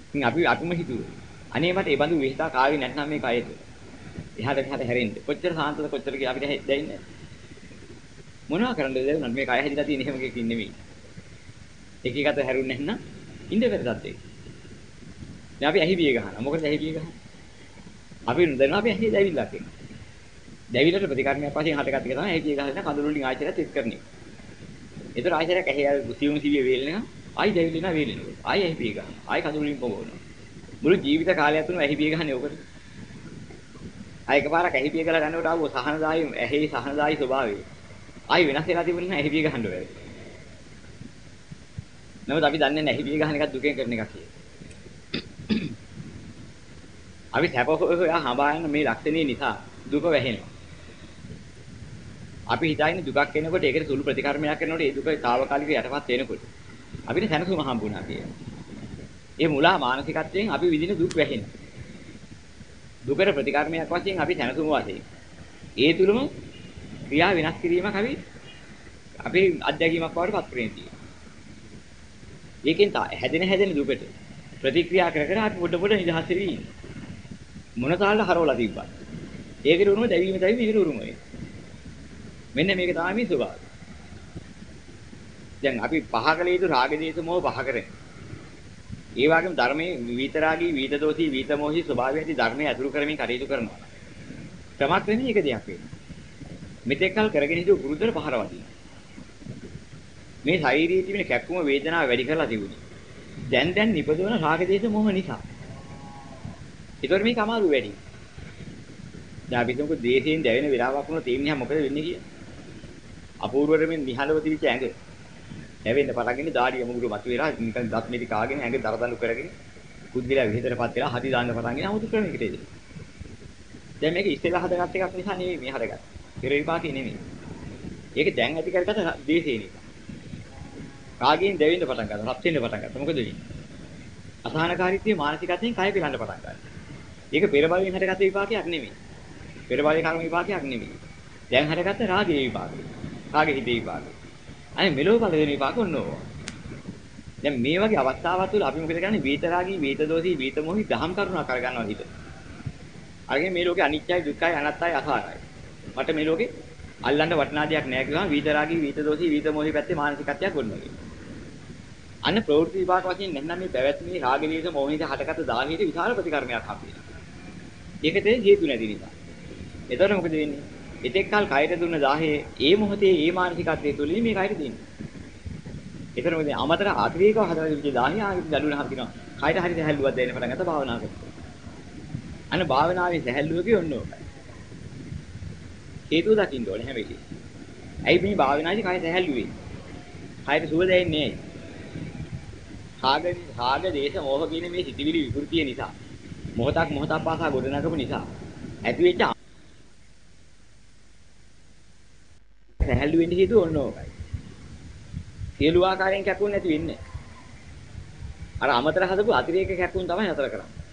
ඉතින් අපි අපිම හිතුවේ. අනේ මට ඒ බඳු විහිතා කාවේ නැත්නම් මේ කයෙද. එහාට එහාට හැරෙන්න. කොච්චර සාන්තද කොච්චර කියලා අපිට දැනෙන්නේ. මොනවා කරන්නද දැන් මේ කය හැදිලා තියෙන එහෙම එකකින් නෙමෙයි. එක එකට හැරුන්නේ නැත්නම් ඉන්න බැරි තත්ත්වයක. දැන් අපි ඇහි බිය ගහනවා. මොකද ඇහි බිය ගහන්නේ? අපි දැන් අපි ඇහි දැවිල්ලක් එනවා. දැවිලට ප්‍රතිකර්මයක් වශයෙන් හටගත් එක තමයි ඇහි බිය ගහන කඳුළු වලින් ආයතනයත් එක් කරන්නේ. ඒතර ආයතනයක් ඇහි සියුම් සිවිය වේලෙනවා. ආයි දැවිලෙනවා වේලෙනවා. ආයි ඇහි බිය ගන්නවා. ආයි කඳුළු වලින් පොවනවා. මුළු ජීවිත කාලය තුන ඇහි බිය ගහන්නේ ඔකට. ආයි එකපාරක් ඇහි බිය ගලා ගන්නකොට ආවෝ සහනදායි ඇහි සහනදායි ස්වභාවය. ආයි වෙනස් වෙලා තිබුණේ නැහැ ඇහි බිය ගහන්න බැරි. නමුත් අපි දන්නේ නැහැ ඇහි බිය ගහන එකත් දුකෙන් කරන එකක් කියලා. අපි සැප හොයා හඹායන මේ ලක්ෂණය නිසා දුක වැහෙනවා. අපි හිතන්නේ දුකක් එනකොට ඒකට සුළු ප්‍රතිකර්මයක් කරනකොට ඒ දුක తాවකාලික යටපත් වෙනකොට අපිට සැනසුම හම්බුණා කියලා. ඒ මුලා මානසිකත්වයෙන් අපි විඳින දුක් වැහෙනවා. දුකට ප්‍රතිකර්මයක් වශයෙන් අපි සැනසුම වශයෙන් ඒ තුලම ක්‍රියා වෙනස් කිරීමක් අපි අපේ අත්දැකීමක් වඩ පත් කරගෙන තියෙනවා. ඒකෙන් හැදෙන හැදෙන දුකට ප්‍රතික්‍රියා කර කර අපි පොඩ පොඩ නිදහස් වෙවි ඉන්නේ. මොන තාලට හරවලා තිබ්බත්. ඒකට උරුම දැවීම දැවීම ඒකට උරුම වෙයි. මෙන්න මේක තමයි මේ ස්වභාවය. දැන් අපි පහ කළ යුතු රාග දේශ මොහ පහ කරේ. ඒ වගේම ධර්මයේ විතරාගී විතදෝසී විතමෝහි ස්වභාවය ඇති ධර්මයේ අතුරු කරමින් කටයුතු කරනවා. ක්‍රමක් වෙන්නේ එක දෙයක් වෙන්නේ. මෙතෙක් කල කරගෙන හිටු පුරුද්දට පහර වදිනවා. මේ ශාරීරියේ තිබෙන කැක්කුම වේදනාව වැඩි කරලා තිබුණේ. දැන් දැන් නිපදවන රාග දේශ මොහ නිසා. ඒතර මේක අමාරු වැඩි. දැන් අපි හිතමුකෝ දේශයෙන් දැවෙන වෙලාවක් වුණොත් ඒ මිනිහා මොකද වෙන්නේ කියලා. අපූර්වරමින් නිහඬව තිබිච්ච ඇඟ හැවෙන්න පටන්ගෙන දාඩිය මුගුරු මතුවෙලා නිකන් දත් මිටි කාගෙන ඇඟ දරදඬු කරගෙන කුද්දිලා විහිතරපත් වෙලා හදි දාන්න පටන්ගෙන 아무තු ක්‍රමයකට එද. දැන් මේක ඉස්සෙල්ලා හදගත් එකක් නිසා නෙවෙයි මේ හදගත්. පෙර විපාකේ නෙමෙයි. ඒක දැන් ඇති කරගත දේශේ නිසා. කාගෙන් දෙවෙන්න පටන් ගන්නවා. රත් වෙන්න පටන් ගන්නවා. මොකද වෙන්නේ? අසහනකාරීත්වයේ මානසිකත්වයෙන් කය පිළන්න පටන් ගන්නවා. ඒක පෙර බලයෙන් හදගත් විපාකයක් නෙමෙයි. පෙර බලයේ කර්ම විපාකයක් නෙමෙයි. දැන් හදගත්ත රාගයේ විපාකය. කාගේ හිතේ විපාක. අනේ මෙලොව බල දෙන විපාක ඔන්නෝ. දැන් මේ වගේ අවස්ථාවක් තුළ අපි මොකද කරන්නේ? වේතරාගී, වේතදෝසී, වේතමෝහි දහම් කරුණා කරගන්නවා හිත. අරගෙන මේ ලෝකේ අනිත්‍යයි, දුක්ඛයි, අනාත්තයි, අසාරයි. මට මේ ලෝකේ අල්ලන්න වටිනා දෙයක් නැහැ කියනවා වේතරාගී, වේතදෝසී, වේතමෝහි පැත්තේ මානසිකත්වයක් ගොඩනගනවා. අන්න ප්‍රවෘත්ති විපාක වශයෙන් නැත්නම් මේ පැවැත්මේ රාග දේශ මොහිත හටගත් දාහයට විශාල ප්‍රතිකර්මයක් හම්බෙනවා. ඒකට හේතු නැති නිසා. එතකොට මොකද වෙන්නේ? එතෙක් කල කයට දුන්න 10 ඒ මොහොතේ ඒ මානසිකත්වයේ තුලින් මේ කයට දෙන්නේ. ඒතර මොකද අමතර අතිරේකව හදලා තිබිච්ච දාහය ආයෙත් ගලුන හරිනවා. කයට හරි සැහැල්ලුවක් දෙන්න පටන් ගත්තා භාවනා කරලා. අන්න භාවනාවේ සැහැල්ලුව කියොන්නේ ඕකයි. හේතුව දකින්න ඕනේ හැම වෙලේම. ඇයි මේ භාවනාවේ කය සැහැල්ලු වෙන්නේ? කයට සුව දැනෙන්නේ නැහැ. රාග රාග දේශ මොහ කියන මේ සිටිවිලි විකෘතිය නිසා මොහොතක් මොහොතක් පාසා ගොඩනගපු නිසා ඇති වෙච්ච සැහැල්ලු වෙන්න හේතුව ඔන්න ඕකයි. සියලු ආකාරයෙන් කැපුණ නැති වෙන්නේ. අර අමතර හදපු අතිරේක කැපුණ තමයි නතර කරන්නේ.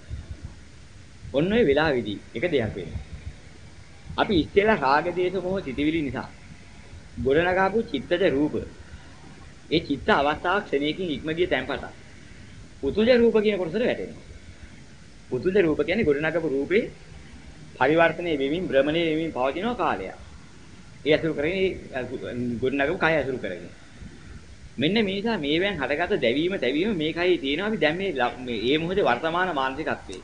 ඔන්න ඔය වෙලාවේදී එක දෙයක් වෙනවා. අපි ඉස්සෙල්ලා රාග දේශ මොහ සිටිවිලි නිසා ගොඩනගාපු චිත්තජ රූප ඒ චිත්ත අවස්ථාවක් ක්ෂණයකින් ඉක්ම ගිය තැන්පත. පුතුජ රූප කියන කොටසට වැටෙනවා. පුතුජ රූප කියන්නේ ගොඩනගපු රූපේ පරිවර්තනයේ වෙමින් භ්‍රමණයේ වෙමින් පවතින කාලය. ඒ අසුරු කරගෙන ගොඩනගපු කය අසුරු කරගෙන. මෙන්න මේ නිසා මේවෙන් හටගත දැවීම තැවීම මේකයි තියෙනවා අපි දැන් මේ මේ මොහොතේ වර්තමාන මානසිකත්වයේ.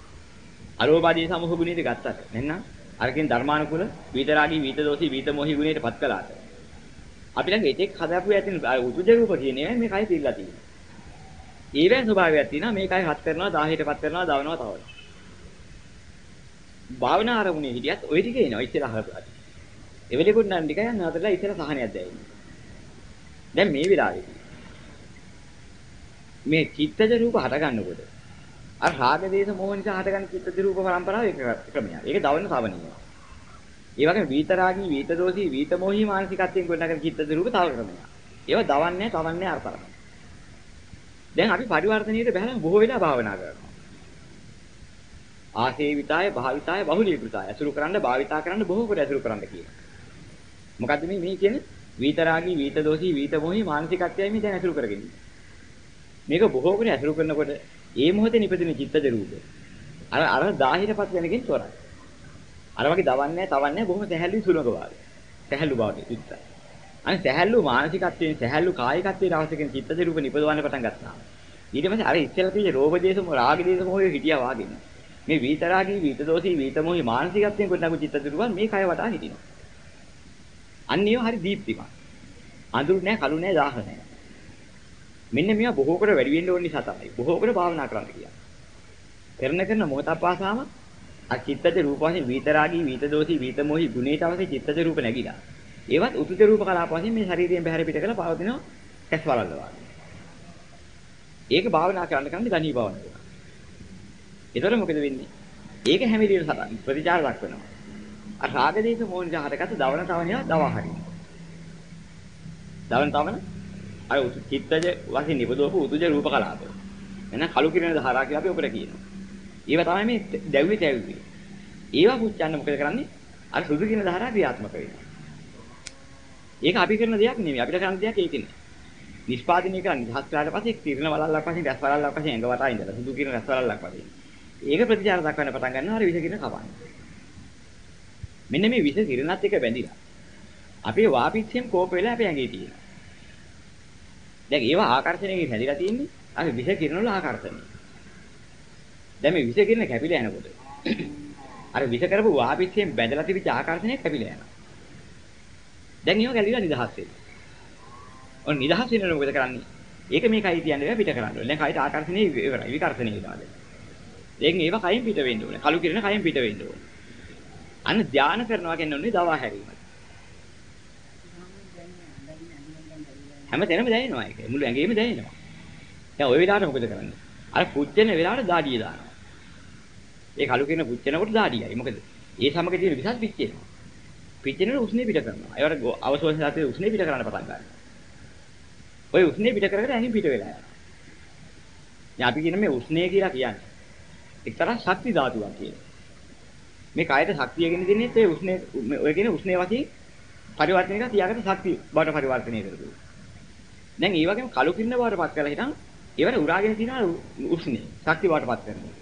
අරෝපාදී සමුහ ගුණයට ගත්තට නැත්නම් අරකින් ධර්මානුකූල විතරාගී විතදෝසී විතමෝහි ගුණයට පත් කළාට අපි ළඟ ඒකෙක් හදාපු ඇතින් උතුජ රූප කියන්නේ මේ කය පිළිලා තියෙනවා. ඒවෙන් ස්වභාවයක් තියෙනවා මේ කය හත් කරනවා 10ට පත් කරනවා දවනවා තවනවා. භාවනා ආරමුණේ හිටියත් ওই ටික එනවා ඉස්සෙල්ලා අහලා. එවෙලෙකුත් නම් ටික යන අතරලා ඉස්සෙල්ලා සහනයක් දැනෙන්නේ. දැන් මේ වෙලාවේදී මේ චිත්තජ රූප හට ගන්නකොට අර රාග දේශ මොහ නිසා හටගන්න චිත්තජ රූප පරම්පරාව එක ක්‍රමයක්. ඒක දවන්න සාවනිය. ඒ වගේම විතරාගී විතදෝසී විතමෝහි මානසිකත්වයෙන් ගොඩනගන චිත්තජ රූප තව ක්‍රමයක්. ඒවා දවන්නේ තවන්නේ අර තරම. දැන් අපි පරිවර්තනීයට බහලා බොහෝ වෙලා භාවනා කරනවා. ආසේවිතාය භාවිතාය බහුලීකృతాය. අසුරු කරන්න භාවිතා කරන්න බොහෝ කොට අසුරු කරන්න කියනවා. මොකද්ද මේ මේ කියන්නේ? විතරාගී විතදෝසී විතමෝහි මානසිකත්වයයි මේ දැන් අසුරු කරගෙන ඉන්නේ. මේක බොහෝ කොට අසුරු කරනකොට ඒ මොහොතේ නිපදින චිත්තජ රූප අර අර 1000ටපත් වෙනකින් තොරයි. අර වගේ දවන්නේ තවන්නේ බොහොම සැහැල්ලු සුලඟ වාගේ. සැහැල්ලු බවට යුක්තයි. අනේ සැහැල්ලු මානසිකත්වයෙන් සැහැල්ලු කායිකත්වයෙන් අවශ්‍ය කරන චිත්තජ රූප නිපදවන්න පටන් ගත්තා. ඊට පස්සේ අර ඉස්සෙල්ලා තියෙන රෝග දේශම රාග දේශම හොය හිටියා වාගෙන. මේ විතරාගී විතදෝසී විතමෝහි මානසිකත්වයෙන් කොටනගු චිත්තජ රූප මේ කය වටා හිටිනවා. අන්නේව හරි දීප්තිමත්. අඳුරු නැහැ කළු නැහැ දාහ නැහැ. මෙන්න මේවා බොහෝ කර වැඩි වෙන්න ඕන නිසා තමයි. බොහෝ කර භාවනා කරන්න කියන්නේ. කරන කරන මොහොතක් පාසාම අ චිත්තජ රූප වශයෙන් විතරාගී විතදෝසී විතමෝහි ගුණේට අවශ්‍ය චිත්තජ රූප නැగిලා. ඒවත් උතුජ රූප කලාප වශයෙන් මේ ශරීරයෙන් බහැර පිට කරලා පවතිනවා කැස් වලල්ල වගේ. ඒක භාවනා කරන්න කරන්නේ ධනී භාවනාව. ඒතර මොකද වෙන්නේ? ඒක හැම වෙලේම ප්‍රතිචාර දක්වනවා. අර රාග දේශ මොහොන ජහරකට දවන තවනියා දවා හරිනවා. දවන තවන අර චිත්තජ වශයෙන් නිපදවපු උතුජ රූප කලාප. එන කලු කිරණ ධාරා කියලා අපි ඔකට කියනවා. ඒවා තමයි මේ දැව්වේ දැව්වේ. ඒවා පුච්චන්න මොකද කරන්නේ? අර සුදු කිරණ ධාරා ක්‍රියාත්මක වෙනවා. ඒක අපි කරන දෙයක් නෙමෙයි. අපිට කරන්න දෙයක් ඒක නෙමෙයි. නිෂ්පාදනය කරන්නේ නිදහස් කරාට පස්සේ කිරණ වලල්ලක් වශයෙන් රැස් වලල්ලක් වශයෙන් ඇඟ වටා ඉඳලා සුදු කිරණ රැස් වලල්ලක් වශයෙන්. ඒක ප්‍රතිචාර දක්වන්න පටන් ගන්නවා අර විෂ කිරණ කවන්නේ. මෙන්න මේ විෂ කිරණත් එක බැඳිලා. අපේ වාපිච්චෙන් කෝප වෙලා අපේ ඇඟේ තියෙනවා. දැන් ඒවා ආකර්ෂණයකින් හැදිලා තියෙන්නේ අර විෂ කිරණ වල ආකර්ෂණය. දැන් මේ විෂ කිරණ කැපිලා යනකොට අර විෂ කරපු වාපිච්චෙන් බැඳලා තිබිච්ච ආකර්ෂණය කැපිලා යනවා. දැන් ඒව ගැලිලා නිදහස් වෙනවා. ඔන්න නිදහස් වෙනකොට මොකද කරන්නේ? ඒක මේකයි කියන්නේ පිට කරන්න ඕනේ. දැන් කයට ආකර්ෂණය ඉවරයි. විකර්ෂණය වෙනවා දැන්. දැන් ඒව කයින් පිට වෙන්න ඕනේ. කලු කිරණ කයින් පිට වෙන්න ඕනේ. අන්න ධානය කරනවා කියන්නේ දවා හැරීම. හැම තැනම දැනෙනවා ඒක. මුළු ඇඟේම දැනෙනවා. දැන් ওই වෙලාවට මොකද කරන්නේ? අර පුච්චෙන වෙලාවට දාඩිය දානවා. ඒ කලු කියන පුච්චෙනකොට දාඩියයි. මොකද? ඒ සමග තියෙන විසස් පිච්චෙනවා. පිච්චෙනකොට උස්නේ පිට කරනවා. ඒවට අවශ්‍ය සාතේ උස්නේ පිට කරන්න පටන් ගන්නවා. ওই උස්නේ පිට කරගෙන ඇහින් පිට වෙලා යනවා. දැන් අපි කියන මේ උස්නේ කියලා කියන්නේ එක්තරා ශක්ති ධාතුවක් කියලා. මේ කායයට ශක්තිය ගෙන දෙන්නේ ඒ උස්නේ ඔය කියන උස්නේ වශයෙන් පරිවර්තනය කරලා තියාගත්ත ශක්තිය බවට පරිවර්තනය කරගන්න. දැන් ඒ වගේම කලු කින්න බවටපත් කරලා හිටන් ඒවට උරාගෙන තියෙනවා උස්නේ ශක්ති බවටපත් කරනවා.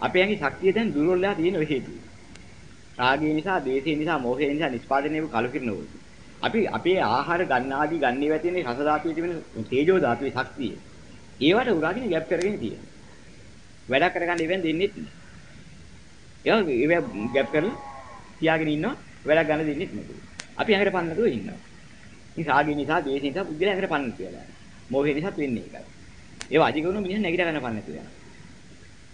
අපේ ඇඟේ ශක්තිය දැන් දුර්වල වෙලා තියෙන හේතුව. රාගය නිසා, ද්වේෂය නිසා, මෝහය නිසා නිස්පාදනය වූ කලු කින්න වල. අපි අපේ ආහාර ගන්න ආදී ගන්නේ වැටෙන රස ධාතුවේ තිබෙන තේජෝ ධාතුවේ ශක්තිය. ඒවට උරාගෙන ගැප් කරගෙන තියෙනවා. වැඩ කරගන්න ඉවෙන් දෙන්නේ නැහැ. ඒවා ගැප් කරලා තියාගෙන ඉන්නවා වැඩ ගන්න දෙන්නේ නැහැ. අපි ඇඟට පන්නතුව ඉන්නවා. ඉතින් රාගය නිසා, ද්වේෂය නිසා බුද්ධිලා ඇඟට පන්න කියලා. මෝහය නිසා වෙන්නේ ඒකයි. ඒවා අධික වුණොත් මිනිහ නැගිට ගන්න පන්නේ නැතුව යනවා.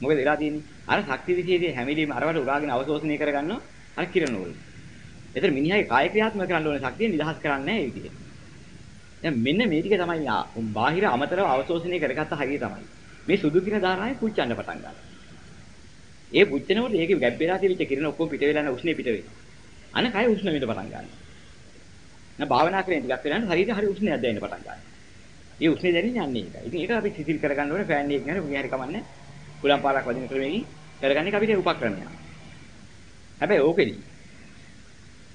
මොකද වෙලා තියෙන්නේ? අර ශක්ති විශේෂයේ හැමිලීම අරවට උරාගෙන අවශෝෂණය කරගන්නවා අර කිරණ වල. ඒතර මිනිහාගේ කාය ක්‍රියාත්මක කරන්න ඕනේ ශක්තිය නිදහස් කරන්නේ නැහැ ඒ විදිහට. දැන් මෙන්න මේ ටික තමයි බාහිර අමතරව අවශෝෂණය කරගත්ත හරිය තමයි. මේ සුදු කින ධාරාවේ පුච්චන්න පටන් ගන්නවා. ඒ පුච්චනකොට ඒකේ ගැබ් වෙලා තිබිච්ච කිරණ ඔක්කොම පිට වෙලා යන උෂ්ණේ පිට වෙනවා. අන කය උෂ්ණ වෙන්න පටන් ගන්නවා. නැ භාවනා කරගෙන ටිකක් වෙනකොට ශරීරය හරි උෂ්ණයක් දැනෙන්න පටන් ගන්නවා. ඒ උෂ්ණේ දැනෙන්නේ යන්නේ ඒකයි. ඉතින් ඒක අපි සිසිල් කරගන්න ඕනේ ෆෑන් එකක් ගන්න මොකිය හරි කමන්නේ. කුලම් පාරක් වදින ක්‍රමයකින් කරගන්නේ අපිට උපක්‍රමයක්. හැබැයි ඕකෙදි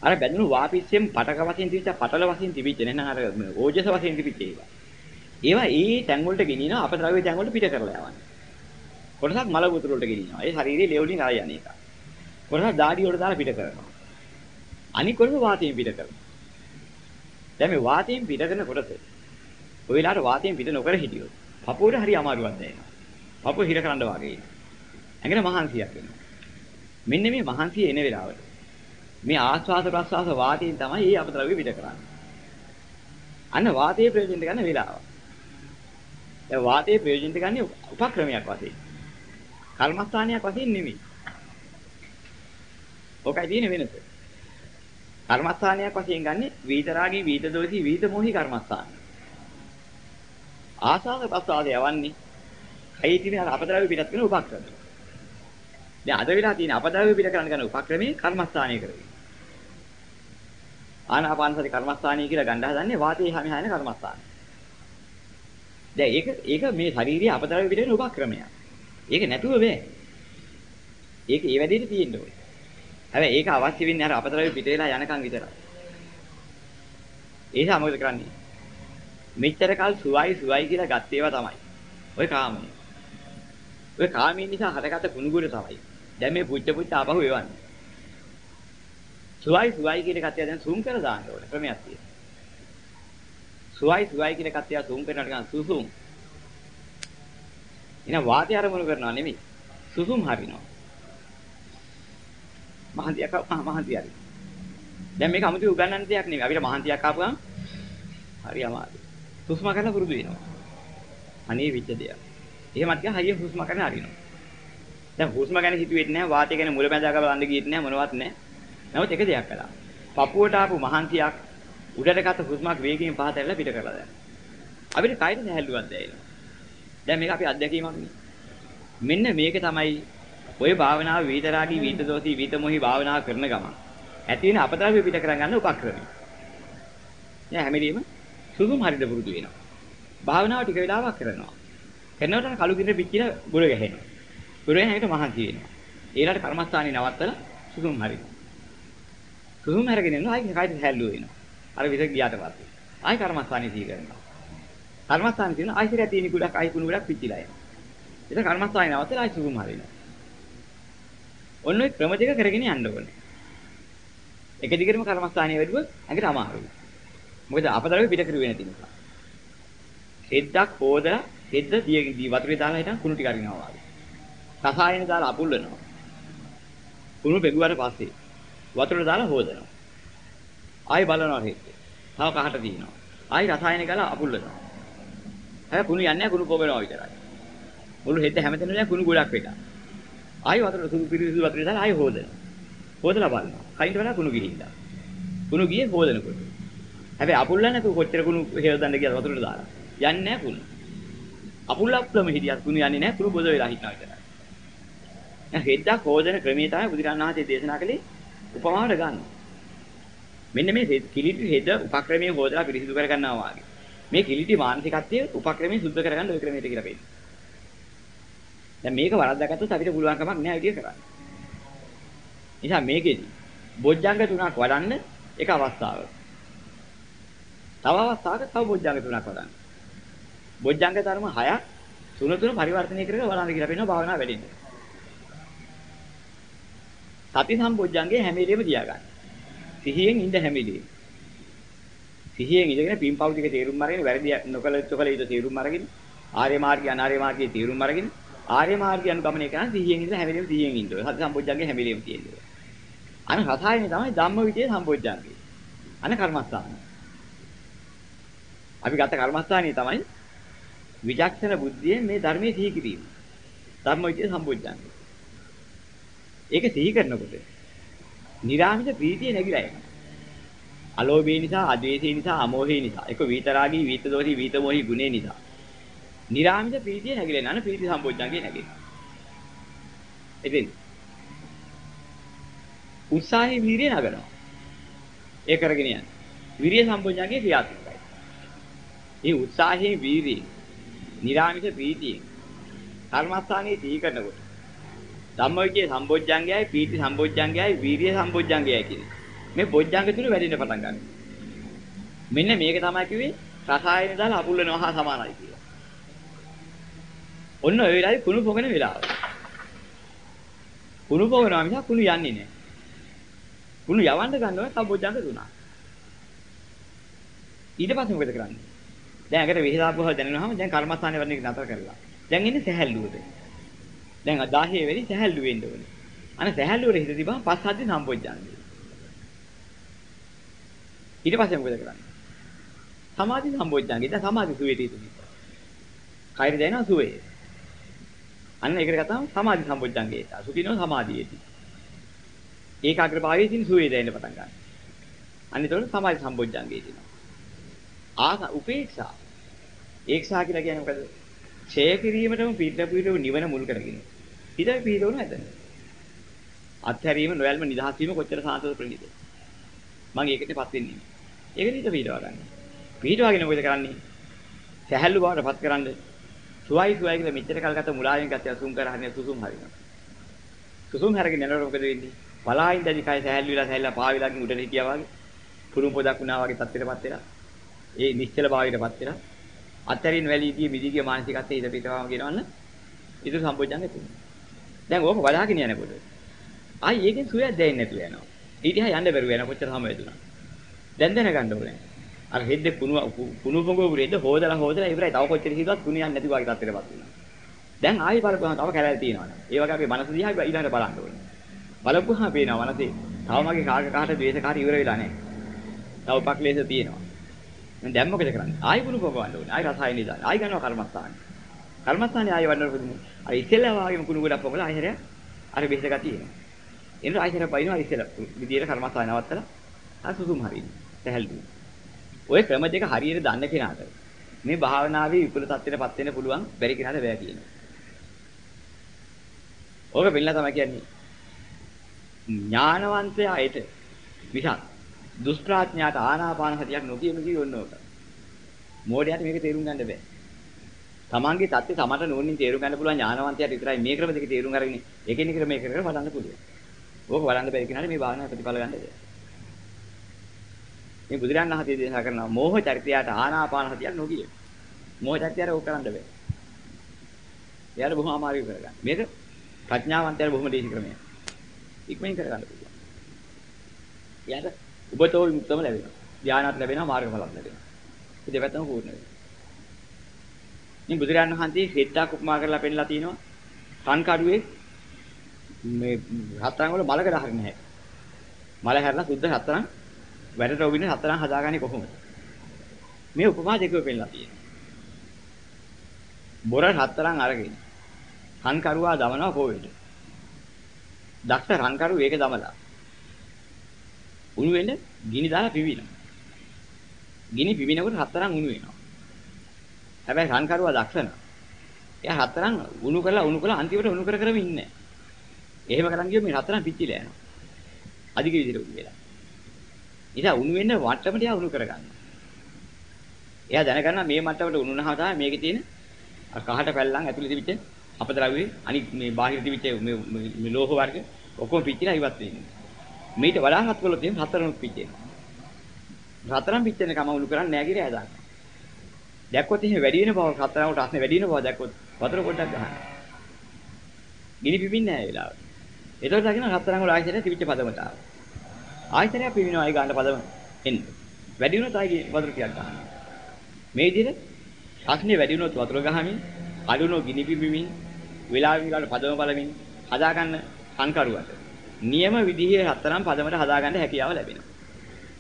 අර බැඳුණු වාපිස්සෙන් පටක වශයෙන් තිබිච්ච පටල වශයෙන් තිබිච්ච නේනම් අර ඕජස වශයෙන් තිබිච්ච ඒවා. ඒවා ඒ තැන් වලට ගෙනිනවා අපද්‍රව්‍ය තැන් වලට පිට කරලා යවන්නේ. කොටසක් මල වතුර වලට ගෙනිනවා. ඒ ශරීරයේ ලේ වලින් ආය යන්නේ එක. කොටසක් දාඩි වලට දාලා පිට කරනවා. අනික කොටස වාතයෙන් පිට කරනවා. දැන් මේ වාතයෙන් පිට කරන කොටස ඔය වෙලාවට වාතයෙන් පිට නොකර හිටියොත් පපුවට හරි අමාරුවක් දැනෙනවා. පපුව හිර කරන්න වගේ. ඇඟට මහන්සියක් වෙනවා. මෙන්න මේ මහන්සිය එන වෙලාවට මේ ආස්වාද ප්‍රස්වාස වාතයෙන් තමයි මේ අපද්‍රව්‍ය පිට කරන්නේ. අන්න වාතයේ ප්‍රයෝජන ගන්න වෙලාව. දැන් වාතයේ ප්‍රයෝජන ගන්න උපක්‍රමයක් වශයෙන්. කර්මස්ථානයක් වශයෙන් නෙමෙයි. ඔකයි තියෙන වෙනස. කර්මස්ථානයක් වශයෙන් ගන්නේ වීතරාගී වීතදෝෂී වීතමෝහි කර්මස්ථාන. ආසාව ප්‍රසාද යවන්නේ කයි තියෙන අපද්‍රව්‍ය පිටත් වෙන උපක්‍රම. දැන් අද වෙලා තියෙන අපද්‍රව්‍ය පිට කරන්න ගන්න උපක්‍රමයේ කර්මස්ථානය කරගෙන. ආනාපානසති කර්මස්ථානය කියලා ගන්න හදන්නේ වාතයේ හැම හැම කර්මස්ථානය. දැන් ඒක ඒක මේ ශාරීරික අපතරව පිට වෙන උපක්‍රමයක්. ඒක නැතුව බෑ. ඒක ඒ වැඩේට තියෙන්න ඕනේ. හැබැයි ඒක අවශ්‍ය වෙන්නේ අර අපතරවි පිට වෙලා යනකම් විතරයි. ඒ නිසා මොකද කරන්නේ? මෙච්චර කල් සුවයි සුවයි කියලා ගත් ඒවා තමයි. ඔය කාමනේ. ඔය කාමයේ නිසා හටගත ගුණගුණ තමයි. දැන් මේ පුච්ච පුච්ච ආපහු එවන්නේ. සුවයි සුවයි කියන කතිය දැන් සූම් කරලා දාන්න ඕනේ ක්‍රමයක් තියෙනවා. සුවයි සුවයි කියන කතිය සූම් කරනට ගන්න සුසුම්. එන වාතය අරමුණු කරනවා නෙමෙයි. සුසුම් හරිනවා. මහන්තියක් මහන්තිය හරි. දැන් මේක 아무තු උගන්නන්න දෙයක් නෙමෙයි. අපිට මහන්තියක් ආපුවම හරි අමාරුයි. සුස්ම කරන පුරුදු වෙනවා. අනේ විච්ච දෙයක්. එහෙමත් කිය හයිය හුස්ම කරන හරිනවා. දැන් හුස්ම ගැන හිතුවෙත් නැහැ වාතය ගැන මුල බැඳාක බලන්න ගියෙත් නැහැ මොනවත් නැහැ. නමුත් එක දෙයක් කළා. පපුවට ආපු මහන්සියක් උඩට ගත හුස්මක් වේගයෙන් පහත ඇරලා පිට කරලා දැන්. අපිට කයිද නැහැල්ලුවක් දැනෙනවා. දැන් මේක අපි අත්දැකීමක් නේ. මෙන්න මේක තමයි ඔය භාවනාව වීතරාගී වීතදෝසී වීතමොහි භාවනාව කරන ගමන් ඇති වෙන අපතරාපි පිට කරගන්න උපක්‍රමය. දැන් හැමදේම සුදුම් හරියට පුරුදු වෙනවා. භාවනාව ටික වෙලාවක් කරනවා. කරනකොට කළු කිරේ පිච්චිලා ගොඩ ගැහෙනවා. ගොඩ ගැහෙන එකට මහන්සි වෙනවා. ඒලට කර්මස්ථානේ නවත්තලා සුදුම් හරිනවා. සුදුම් අරගෙන යනවා ආයි කයිද හැල්ලුව වෙනවා. අර විස ගියාට පස්සේ. ආයි කර්මස්ථානේ සී කරනවා. කර්මස්ථානේ තියෙන ආයි සිරිය තියෙන කුඩක් ආයි කුණු ගොඩක් පිච්චිලා යනවා. ඒක කර්මස්ථානේ නවත්තලා ආයි සුදුම් හරිනවා. ඔන්න ඔය ක්‍රම දෙක කරගෙන යන්න ඕනේ. එක දිගටම කර්මස්ථානයේ වැඩුවොත් ඇඟට අමාරුයි. මොකද අපතරේ පිට කරුවේ නැති නිසා. හෙද්දක් හොදලා හෙද්ද දී වතුරේ දාලා හිටන් කුණු ටික අරිනවා වගේ. රසායන දාලා අපුල්ලනවා. කුණු පෙගුවාට පස්සේ වතුරට දාලා හොදනවා. ආයි බලනවා හෙද්ද. තව කහට දිනනවා. ආයි රසායන ගාලා අපුල්ලනවා. හැබැයි කුණු යන්නේ කුණු පොවෙනවා විතරයි. මුළු හෙද්ද හැමතැනම දැන් කුණු ගොඩක් වෙලා. ආයි වතුර සුදු පිරිසිදු වතුරේ දාලා ආයි හොදනවා. හොදලා බලනවා. කයින්ට වඩා කුණු ගිහින්දා. කුණු ගියේ හොදනකොට. හැබැයි අපුල්ලා නැතුව කොච්චර කුණු හේවදන්න කියලා වතුරට දාලා. යන්නේ නැහැ කුණු. අපුල්ලක්ලම හිටියත් කුණු යන්නේ නැහැ කුණු බොද වෙලා හිටනවා විතරයි. දැන් හෙද්දක් හොදන ක්‍රමයේ තමයි බුදුරණන් වහන්සේ දේශනා කළේ උපමාවට ගන්න. මෙන්න මේ කිලිටි හෙද උපක්‍රමයේ හොදලා පිරිසිදු කර ගන්නවා වාගේ. මේ කිලිටි මානසිකත්වයේ උපක්‍රමයේ සුද්ධ කරගන්න ওই ක්‍රමයට කියලා පෙන්නනවා. දැන් මේක වරද්දාගත්තොත් අපිට පුළුවන් කමක් නෑ විදිය කරන්න. නිසා මේකෙදි බොජ්ජංග තුනක් වඩන්න එක අවස්ථාවක්. තව අවස්ථාවක තව බොජ්ජංග තුනක් වඩන්න. බොජ්ජංග ධර්ම 6ක් තුන තුන පරිවර්තනය කරගෙන බලන්න කියලා පෙන්නනවා භාවනාව වැඩෙන්න. සති සම්බොජ්ජංගේ හැම වෙලේම තියාගන්න. සිහියෙන් ඉඳ හැම වෙලේම. සිහියෙන් ඉඳගෙන පින්පව් ටික තේරුම් අරගෙන වැරදි නොකල යුතු යුතු තේරුම් අරගෙන ආර්ය මාර්ගය අනාර්ය මාර්ගයේ තේරුම් අරගෙන ආර්ය මාර්ගය අනුගමනය කරන සිහියෙන් ඉඳලා හැම වෙලේම සිහියෙන් ඉන්න ඕනේ. සති සම්බොජ්ජංගේ හැම වෙලේම තියෙන්නේ. අන රසායනේ තමයි ධම්ම විචේ සම්බොජ්ජංගේ. අන කර්මස්ථාන. අපි ගත්ත කර්මස්ථානේ තමයි විචක්ෂණ බුද්ධියෙන් මේ ධර්මයේ සිහි කිරීම. ධම්මවිචේ සම්බොජ්ජංග. ඒක සිහි කරනකොට නිරාමිත ප්‍රීතිය නැగిලා යනවා. අලෝභය නිසා, අද්වේෂය නිසා, අමෝහය නිසා, ඒක විතරාගී, විතදෝෂී, විතමෝහී ගුණේ නිසා. නිරාමිත ප්‍රීතිය නැగిලා යනවා. ප්‍රීති සම්බොජ්ජංගේ නැගෙනවා. ඉතින් උත්සාහයේ වීරිය නගනවා. ඒ කරගෙන යන. විරිය සම්පූර්ණයන්ගේ ක්‍රියාත්මකයි. මේ උත්සාහයේ වීරිය, නිරාමිෂ ප්‍රීතිය, කර්මස්ථානයේ තී කරනකොට ධම්මවිචේ සම්බොජ්ජංගයයි, ප්‍රීති සම්බොජ්ජංගයයි, වීරිය සම්බොජ්ජංගයයි කියන්නේ. මේ බොජ්ජංග තුන වැඩිෙන්න පටන් ගන්නවා. මෙන්න මේක තමයි කිව්වේ රසායන දාලා අපුල්ලනවා හා සමානයි කියලා. ඔන්න ඔය වෙලාවේ කුණු පොගන වෙලාව. කුණු පොගනවා මිසක් කුණු යන්නේ නැහැ. කුණු යවන්න ගන්නවා සම්බොජ්ජංග තුනක්. ඊට පස්සේ මොකද කරන්නේ? දැන් අකට විහිදාපුව දැනෙනවම දැන් කර්මස්ථානේ වරණ එක නතර කරලා. දැන් ඉන්නේ සැහැල්ලුවට. දැන් 10 වෙනි සැහැල්ලු වෙන්න ඕනේ. අනේ සැහැල්ලුවට හිත තිබහම පස් හද්දි සම්පොජ්ජන්නේ. ඊට පස්සේ මොකද කරන්නේ? සමාධි සම්පොජ්ජන්නේ. දැන් සමාධි සුවේට ඉතුරු. කයිර දැනෙනවා සුවේ. අන්න ඒකට ගත්තාම සමාධි සම්පොජ්ජංගේ. සුඛිනෝ සමාධියේදී. ඒකාග්‍ර භාවයේ තියෙන සුවේ දැනෙන්න පටන් ගන්නවා. අන්න ඒතකොට සමාධි සම්පොජ්ජංගේ තියෙනවා. ආස උපේක්ෂා. ඒක්ෂා කියලා කියන්නේ මොකද? ඡය කිරීමටම පිටපිටව නිවන මුල් කරගෙන. හිතේ පිටවන නැතන. අත්හැරීම නොයල්ම නිදහස් වීම කොච්චර සාන්තද ප්‍රණීතද? මම ඒකටපත් වෙන්නේ. ඒක නිත පිටවා ගන්න. පිටවාගෙන මොකද කරන්නේ? සැහැල්ලු බවටපත් කරන්න. සුවයි සුවයි කියලා මෙච්චර කල් ගත මුලාවෙන් ගත සුසුම් කරහන්නේ සුසුම් හරිනවා. සුසුම් හරගෙන යනකොට මොකද වෙන්නේ? බලායින් දැදි කය සැහැල්ලු වෙලා සැහැල්ලා පාවිලාකින් උඩට හිටියා වගේ. පුරුම් පොදක් වුණා වගේ තත්ත්වයටපත් වෙලා. ඒ නිශ්චල භාවයටපත් වෙලා අත්තරින් වැලීදී මිදිගිය මානසිකත්වයේ ඉඳ පිටවම කියනවන්න ඉදිරි සම්පෝඥංගෙ තියෙනවා. දැන් ඕක බලාගෙන යනකොට ආයි ඒකෙන් සුවයක් දැනෙන්නේ නැතුව යනවා. ඊට හා යන්න බැරුව යන කොච්චර සම වේදුනා. දැන් දැනගන්න ඕනේ. අර හෙද්දේ කුණු කුණු පොඟෝ රෙද්ද හොදලා හොදලා ඉවරයි. තව කොච්චර හිතුවත් කුණු යන්නේ නැති වගේ තත්ත්වයටපත් වෙනවා. දැන් ආයි බලපුවහම තව කැලෑල් තියෙනවනේ. ඒ වගේ අපේ මනස දිහා ඊළඟට බලන්න ඕනේ. බලපුවහම පේනවා මනසේ තව මගේ කාක කාට ද්වේෂකාරී ඉවර වෙලා නැහැ. තව උපක්ලේශ තියෙනවා. දැන් මොකද කරන්නේ? ආයි කුණු පොගවන්න ඕනේ. ආයි රසායනික දාන්න. ආයි ගන්නවා කර්මස්ථානේ. කර්මස්ථානේ ආයි වඩනකොට පුදුම. අර ඉස්සෙල්ලා වාගේම කුණු ගොඩක් පොගලා ආයි හැරයක් අර බෙහෙත ගතිය එනවා. එනකොට ආයි හැරයක් බයිනවා ඉස්සෙල්ලා විදියට කර්මස්ථානේ නවත්තලා ආ සුසුම් හරින්නේ. පැහැල්ලු. ඔය ක්‍රම දෙක හරියට දන්න කෙනාට මේ භාවනාවේ විපුල තත්ත්වයටපත් වෙන්න පුළුවන් බැරි කෙනාට බෑ කියනවා. ඕක පිළිලා තමයි කියන්නේ. ඥානවන්තයාට විසක් දුෂ්ප්‍රඥාට ආනාපාන සතියක් නොකියම කියවන්න ඕක. මෝඩයාට මේක තේරුම් ගන්න බෑ. තමන්ගේ தත්ත්වය තමන්ට නෝනින් තේරුම් ගන්න පුළුවන් ඥානවන්තයාට විතරයි මේ ක්‍රම දෙක තේරුම් අරගෙන ඒකෙන් එක මේ කරගෙන බලන්න පුළුවන්. ඕක බලන්න බැරි කෙනාට මේ භාවනාවේ ප්‍රතිඵල ගන්න බෑ. මේ බුදුරයන් වහන්සේ දේශනා කරනවා මෝහ චරිතයට ආනාපාන සතියක් නොකිය. මෝහ චරිතයට ඕක කරන්න බෑ. එයාට බොහොම අමාරු කරගන්න. මේක ප්‍රඥාවන්තයාට බොහොම දීසි ක්‍රමයක්. ඉක්මනින් කරගන්න පුළුවන්. එයාට උබතෝ විමුක්තම ලැබෙනවා. ධානයත් ලැබෙනවා මාර්ගඵලත් ලැබෙනවා. මේ දෙපැත්තම පූර්ණ වෙනවා. මේ බුදුරජාණන් වහන්සේ හෙට්ටක් උපමා කරලා පෙන්නලා තිනවා කන් කඩුවේ මේ හතරන් වල මලකඩ හරින නැහැ. මල හැරලා සුද්ධ හතරන් වැඩට ඔබින හතරන් හදාගන්නේ කොහොමද? මේ උපමා දෙකව පෙන්නලා තියෙනවා. බොර හතරන් අරගෙන කන් කරුවා දමනවා කොහෙද? දක්ෂ රන් කරු ඒක දමලා උණු වෙන්න ගිනි දාලා පිවිනවා. ගිනි පිවිනකොට හතරන් උණු වෙනවා. හැබැයි රන්කරුවා දක්ෂන. එයා හතරන් උණු කරලා උණු කරලා අන්තිමට උණු කර කරම ඉන්නේ. එහෙම කරන් ගියොත් මේ හතරන් පිච්චිලා යනවා. අධික විදිහට උණු වෙලා. ඉතින් උණු වෙන්න වට්ටමට එයා උණු කරගන්නවා. එයා දැනගන්නවා මේ මට්ටමට උණුනහම තමයි මේකේ තියෙන අර කහට පැල්ලම් ඇතුලේ තිබිච්ච අපද්‍රව්‍ය අනිත් මේ බාහිර තිබිච්ච මේ ලෝහ වර්ග ඔක්කොම පිච්චිලා ඉවත් වෙන්නේ. මේිට වඩා හත් වල තියෙන හතරනුත් පිච්චෙනවා. හතරන් පිච්චෙන කම උණු කරන්නේ නැහැ කියලා හදාගන්න. දැක්කොත් එහෙම වැඩි වෙන බව හතරනකට අස්නේ වැඩි වෙන බව දැක්කොත් වතුර පොඩ්ඩක් ගන්න. ගිනි පිපින්නේ නැහැ වෙලාවට. ඒතකොට දකින්න හතරන් වල ආයතනය තිබිච්ච පදමට ආවා. ආයතනය පිපිනවා ඒ ගන්න පදම එන්න. වැඩි වුණොත් ආයි වතුර ටිකක් ගන්න. මේ විදිහට අස්නේ වැඩි වුණොත් වතුර ගහමින් අඩු වුණොත් ගිනි පිපිමින් වෙලාවෙන් වෙලාවට පදම බලමින් හදාගන්න සංකරුවට නියම විදිහේ හතරම් පදමට හදාගන්න හැකියාව ලැබෙනවා.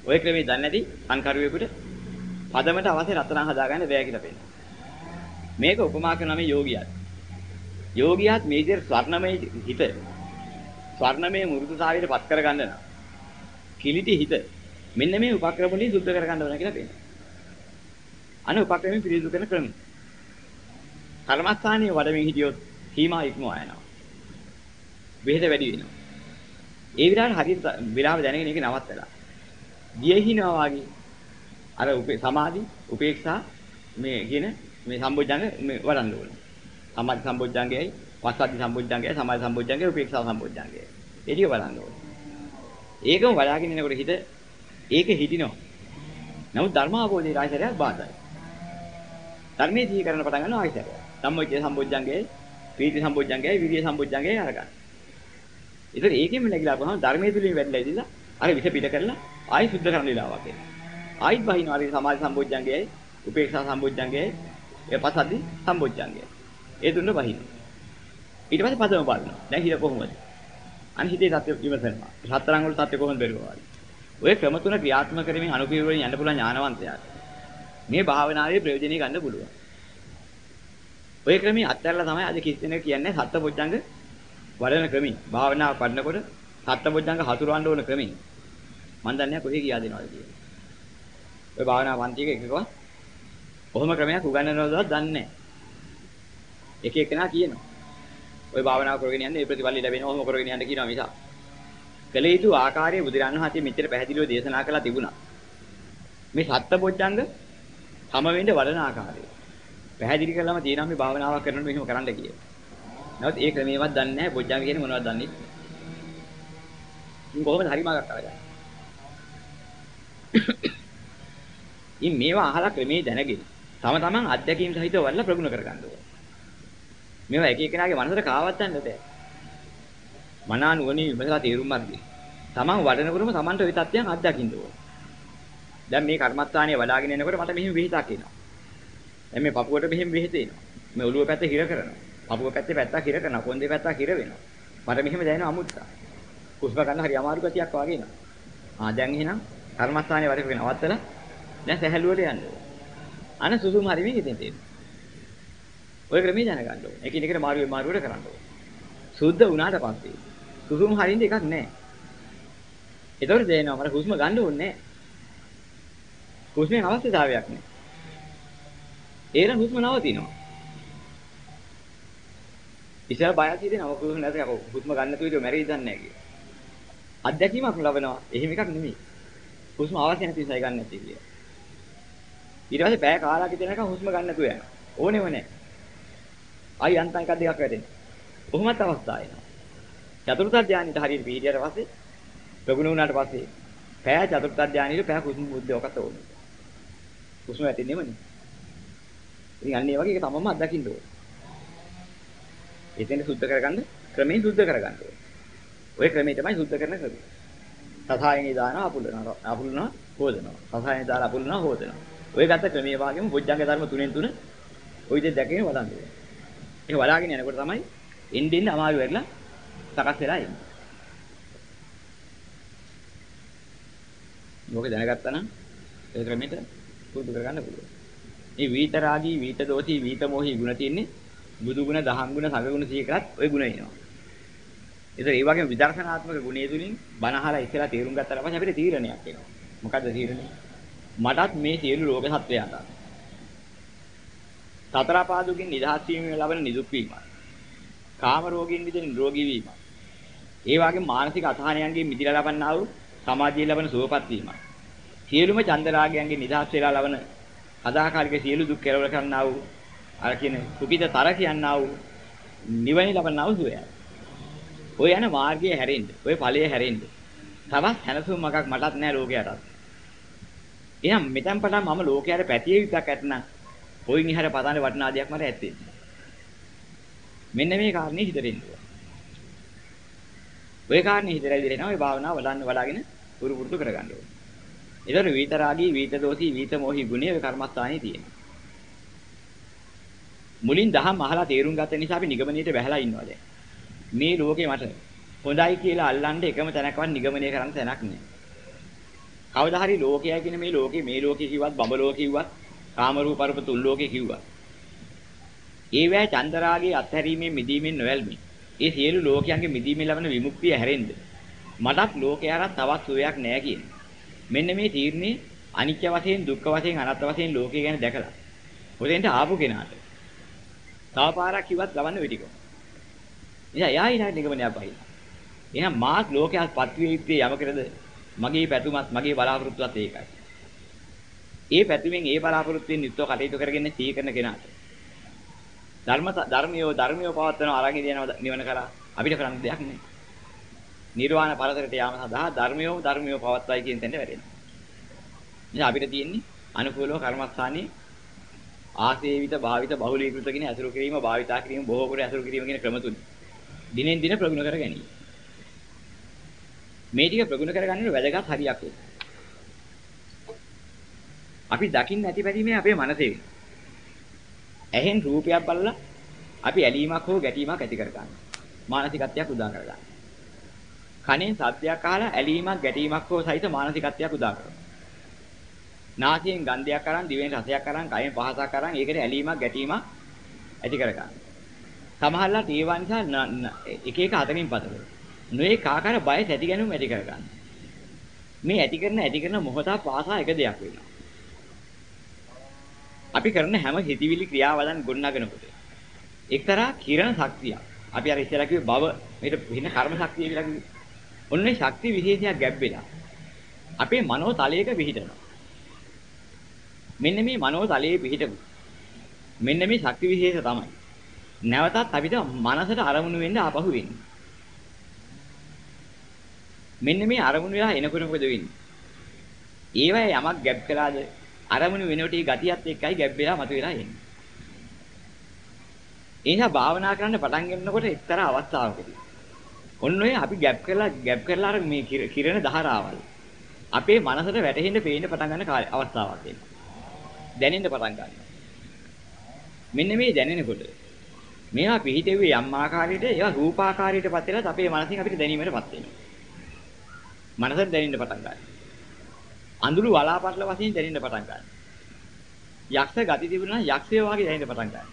ওই ක්‍රමේ දන්නේ නැති අංකරුවෙකුට පදමට අවශ්‍ය රත්තරන් හදාගන්න බෑ කියලා පේනවා. මේක උපමා කරන මේ යෝගියාත්. යෝගියාත් මේ විදිහට ස්වර්ණමය හිත ස්වර්ණමය මෘදුතාවයට පත් කරගන්න නම් කිලිටි හිත මෙන්න මේ උපක්‍රම වලින් සුද්ධ කරගන්න ඕන කියලා පේනවා. අන උපක්‍රමෙන් පිළිසු කරන ක්‍රම. කර්මස්ථානීය වඩමින් හිටියොත් සීමා ඉක්මවා යනවා. වෙහෙද වැඩි වෙනවා. ඒ විලාට හරියට විලාව දැනගෙන ඒක නවත්තලා. ගියහිනවා වගේ අර සමාධි උපේක්ෂා මේ කියන මේ සම්බොජ්ජංග මේ වඩන්න ඕනේ. සමාධි සම්බොජ්ජංගයයි, පස්සද්ධි සම්බොජ්ජංගයයි, සමාධි සම්බොජ්ජංගයයි, උපේක්ෂා සම්බොජ්ජංගයයි. ඒ ටික බලන්න ඕනේ. ඒකම වඩාගෙන ඉනකොට හිත ඒක හිටිනවා. නමුත් ධර්ම අවබෝධයේ රාශියක් බාධායි. ධර්මයේ සිහි කරන පටන් ගන්නවා ආයතනය. සම්මෝචය සම්බොජ්ජංගයයි, ප්‍රීති සම්බොජ්ජංගයයි, විරිය සම්බොජ්ජංගයයි අරගන්න. ඒතර ඒකෙම නැగిලා ගහම ධර්මයේ තුලින් වැඩිලා ඉඳලා අර විෂ පිට කරලා ආයි සුද්ධ කරන වෙලාවක් එනවා. ආයිත් බහිනවා හරි සමාධි සම්බොජ්ජංගයයි, උපේක්ෂා සම්බොජ්ජංගයයි, එපසද්දි සම්බොජ්ජංගයයි. ඒ තුන බහිනවා. ඊට පස්සේ පදම බලනවා. දැන් හිත කොහොමද? අන් හිතේ தත්ත්ව විමසනවා. හතරන් වල தත්ත්ව කොහොමද බැලුවා ඔය ක්‍රම තුන ක්‍රියාත්මක කරමින් අනුපිළිවෙලින් යන්න පුළුවන් ඥානවන්තයාට. මේ භාවනාවේ ප්‍රයෝජනෙ ගන්න පුළුවන්. ඔය ක්‍රමයේ අත්හැරලා තමයි අද කිසි කෙනෙක් කියන්නේ සත්පොච්චංග වඩන ක්‍රමී. භාවනාව පඩනකොට සත්පොච්චංග හසුරවන්න ඕන ක්‍රමී. මන් දන්නේ කොහේ කියා දෙනවද කියලා. ඔය භාවනා පන්තියක එකකවත් කොහොම ක්‍රමයක් උගන්වනවද දන්නේ නැහැ. එක එකනා කියනවා. ඔය භාවනාව කරගෙන යන්නේ මේ ප්‍රතිඵල ලැබෙනවා. ඔහොම කරගෙන යන්න කියනවා මිසක්. කළ යුතු ආකාරයේ බුදුරන් වහන්සේ මෙච්චර පැහැදිලිව දේශනා කළා තිබුණා. මේ සත්පොච්චංග සම වෙන්න වඩන ආකාරය. පැහැදිලි කරලම තියෙනවා මේ භාවනාවක් කරනකොට මෙහෙම කරන්න කියලා. නමුත් ඒ ක්‍රමේවත් දන්නේ නැහැ බොජ්ජංග කියන්නේ මොනවද දන්නේ. ඉතින් කොහොමද හරිමාගක් කරගන්නේ? ඉතින් මේවා අහලා ක්‍රමේ දැනගෙන තම තමන් අත්දැකීම් සහිතව වල්ලා ප්‍රගුණ කරගන්න ඕනේ. මේවා එක එකනාගේ මනසට කාවත්තන්න බෑ. මනා නුවණින් විමසලා තේරුම්මක් දෙන්න. තමන් වඩනකොටම තමන්ට ওই தත්ත්වයන් අත්දකින්න ඕන. දැන් මේ කර්මස්ථානයේ වඩාගෙන එනකොට මට මෙහෙම විහිසක් එනවා. දැන් මේ පපුවට මෙහෙම විහිස එනවා. මේ ඔළුව පැත්ත හිර කරනවා. පපුව පැත්තේ පැත්තක් හිර කරනවා. කොන්දේ පැත්තක් හිර වෙනවා. මට මෙහෙම දැනෙන අමුත්තා. කුස්ම ගන්න හරි අමාරු ගතියක් වගේ එනවා. ආ දැන් එහෙනම් කර්මස්ථානයේ වැඩ කරගෙන අවත්තලා දැන් සැහැල්ලුවට යන්න ඕන. අන සුසුම් හරි මේකෙන් තේරෙනවා. ඔය ක්‍රමයේ දැනගන්න ඕනේ. එකිනෙකට මාරුවේ මාරුවට කරන්න ඕනේ. සුද්ධ වුණාට පස්සේ සුසුම් හරින්න එකක් නැහැ. ඒතකොට දැනෙනවා මට හුස්ම ගන්න ඕනේ නැහැ. හුස්මේ අවශ්‍යතාවයක් නැහැ. ඒරන් හුස්ම නවතිනවා. ඉතින් බයක් හිතෙනවා හුස්ම නැති හුස්ම ගන්න තුවිද මැරෙයි දන්නේ නැහැ කියලා. අත්දැකීමක් ලබනවා. එහෙම එකක් නෙමෙයි. හුස්ම අවශ්‍ය නැති නිසා ගන්න නැති කියලා. ඊට පස්සේ පැය කාලයක් ඉඳනකම් හුස්ම ගන්න නැතුව යනවා. ඕනෙම නැහැ. ආයි යන්තම් එකක් දෙකක් වැටෙන. කොහොමත් අවස්ථා එනවා. චතුර්ථ ධානයට හරියට පිළිහියට පස්සේ ප්‍රගුණ වුණාට පස්සේ පෑ චතුර්ථ ධානයට පෑ කුසුම බුද්ධ ඔකට ඕන. කුසුම වැටෙන්නේම නේ. ඉතින් අන්න ඒ වගේ එක තමම අත්දකින්න ඕන. එතෙන් සුද්ධ කරගන්න ක්‍රමයෙන් සුද්ධ කරගන්න ඕන. ওই ක්‍රමයේ තමයි සුද්ධ කරන ක්‍රමය. සසායනේ දාන අපුලනවා අපුලනවා හොදනවා. සසායනේ දාලා අපුලනවා හොදනවා. ඔය ගත ක්‍රමයේ වාගෙම බොජ්ජංග ධර්ම තුනෙන් තුන ඔය විදිහට දැකගෙන වදන් දෙනවා. ඒක වලාගෙන යනකොට තමයි එන්න එන්න අමාරු වෙලා සකස් වෙලා එන්නේ. මොකද දැනගත්තා නම් ඒ ක්‍රමෙට පුරුදු කරගන්න පුළුවන්. මේ වීත රාගී, වීත දෝෂී, වීත මොහි ගුණ තියෙන්නේ බුදු ගුණ, දහම් ගුණ, සංඝ ගුණ සිහි කරත් ওই ගුණ එනවා. ඒතර ඒ වගේම විදර්ශනාත්මක ගුණය තුලින් බණහලා ඉස්සලා තේරුම් ගත්තාට පස්සේ අපිට තීරණයක් එනවා. මොකද්ද තීරණය? මටත් මේ සියලු ලෝක සත්වයාට සතර පාදුකින් නිදහස් වීමෙන් ලබන නිදුක් වීම. කාම රෝගීන් මිදෙන නිරෝගී වීම. ඒ වගේම මානසික අසහනයන්ගෙන් මිදලා ලබන්නා වූ සමාජයේ ලබන සුවපත් වීම. සියලුම චන්දරාගයන්ගේ නිදහස් වෙලා ලබන අදාකාරික සියලු දුක් කෙරවල කරන්නා වූ අර කියන සුපිතතර කියන්නා වූ නිවන ලබන්නා වූ සුවය. ඔය යන මාර්ගයේ හැරෙන්න, ඔය ඵලයේ හැරෙන්න. තවත් හැනසුම් මගක් මටත් නෑ ලෝකයටත්. එහෙනම් මෙතෙන් පටන් මම ලෝකයට පැතිය යුතුක් ඇතනම් කොයින් ඉහර පතන්නේ වටිනා දෙයක් මට ඇත්තේ. මෙන්න මේ කාරණේ හිතෙන්න ඕන. ඔය කාරණේ හිතලා ඉදිරියට යනවා ඔය භාවනාව වඩන්න වඩාගෙන පුරු පුරුදු කරගන්න ඕනේ. ඒතර විතරාගී, විතදෝසී, විතමෝහි ගුණය ඔය කර්මස්ථානයේ තියෙනවා. මුලින් දහම් අහලා තේරුම් ගත්ත නිසා අපි නිගමනයේට බැහැලා ඉන්නවා දැන්. මේ ලෝකේ මට හොඳයි කියලා අල්ලන්න එකම තැනකවත් නිගමනය කරන්න තැනක් නෑ. කවදා හරි ලෝකයයි කියන මේ ලෝකේ මේ ලෝකේ කිව්වත් බඹ ලෝකේ කිව්වත් කාම රූප පරප තුන් ලෝකේ කිව්වත් ඒවැ චන්දරාගේ අත්හැරීමේ මිදීමෙන් නොයල්මි. ඒ සියලු ලෝකයන්ගේ මිදීමේ ලබන විමුක්තිය හැරෙන්න. මටත් ලෝකයාට තවත් සුවයක් නැහැ කියන්නේ. මෙන්න මේ තීරණේ අනිත්‍ය වශයෙන් දුක්ඛ වශයෙන් අනාත්ම වශයෙන් ලෝකය ගැන දැකලා. හොරෙන්ට ආපු කෙනාට. තව පාරක් කිව්වත් ගවන්න වෙටිකෝ. ඉතින් එයා ඊට නිගමනයක් බයි. එහෙනම් මාත් ලෝකයක් පත්විය යුත්තේ යමකටද? මගේ පැතුමත් මගේ බලාපොරොත්තුවත් ඒකයි. ඒ පැතුමෙන් ඒ බලාපොරොත්තුෙන් නිත්ව කටයුතු කරගෙන සිහි කරන කෙනාට ධර්ම ධර්මියෝ ධර්මියෝ පවත්වන අරගෙන යනවා නිවන කරා අපිට කරන්න දෙයක් නැහැ. නිර්වාණ පරතරයට යාම සඳහා ධර්මියෝ ධර්මියෝ පවත්වයි කියන තැනට වැටෙනවා. ඉතින් අපිට තියෙන්නේ අනුකූලව කර්මස්ථානයේ ආසේවිත භාවිත බහුලීකృత කියන අසුරු කිරීම භාවිතා කිරීම බොහෝ කොට අසුරු කිරීම කියන ක්‍රම තුන. දිනෙන් දින ප්‍රගුණ කර ගැනීම. මේ ටික ප්‍රගුණ කරගන්න වැදගත් හරියක් වෙනවා. අපි දකින්න නැති පැතිමේ අපේ මනසේ වෙනවා. ඇහෙන් රූපයක් බලලා අපි ඇලීමක් හෝ ගැටීමක් ඇති කර ගන්නවා. මානසිකත්වයක් උදා කර ගන්නවා. කනෙන් සද්දයක් අහලා ඇලීමක් ගැටීමක් හෝ සහිත මානසිකත්වයක් උදා කරනවා. නාසයෙන් ගන්ධයක් අරන් දිවෙන් රසයක් අරන් කයෙන් පහසක් අරන් ඒකට ඇලීමක් ගැටීමක් ඇති කර ගන්නවා. සමහරලා තේවා නිසා එක එක හතකින් පතර. නොයේ කාකාර බය ඇති ගැනීම ඇති කර ගන්නවා. මේ ඇති කරන ඇති කරන මොහොතක් පාසා එක දෙයක් වෙනවා. අපි කරන හැම හිතවිලි ක්‍රියාවලන් ගොඩනගනකොට එක්තරා කිරණ ශක්තියක්. අපි අර ඉස්සෙල්ලා කිව්වේ භව මේක වෙන කර්ම ශක්තිය කියලා කිව්වේ. ඔන්නේ ශක්ති විශේෂයක් ගැබ්බෙලා අපේ මනෝ තලයක පිහිටනවා. මෙන්න මේ මනෝ තලයේ පිහිටපු. මෙන්න මේ ශක්ති විශේෂ තමයි. නැවතත් අපිට මනසට අරමුණු වෙන්න ආපහු වෙන්නේ. මෙන්න මේ අරමුණු වෙලා එනකොට මොකද වෙන්නේ? ඒවයි යමක් ගැප් කළාද අරමුණු වෙනකොට ඒ ගතියත් එක්කයි ගැබ් වෙලා මතුවලා එන්නේ. ඒ නිසා භාවනා කරන්න පටන් ගන්නකොට එක්තරා අවස්ථාවකදී ඔන්න ඔය අපි ගැප් කරලා ගැප් කරලා අර මේ කිරණ ධාරාවල් අපේ මනසට වැටෙන්න පේන්න පටන් ගන්න අවස්ථාවක් එනවා. දැනෙන්න පටන් ගන්නවා. මෙන්න මේ දැනෙනකොට මේවා පිහිටෙව්වේ යම් ආකාරයකට ඒවා රූපාකාරයටපත් වෙලා අපේ මනසින් අපිට දැනීමටපත් වෙනවා. මනසෙන් දැනෙන්න පටන් ගන්නවා. අඳුරු වලාපටල වශයෙන් දැනෙන්න පටන් ගන්නවා. යක්ෂ ගති තිබුණා නම් යක්ෂය වගේ දැනෙන්න පටන් ගන්නවා.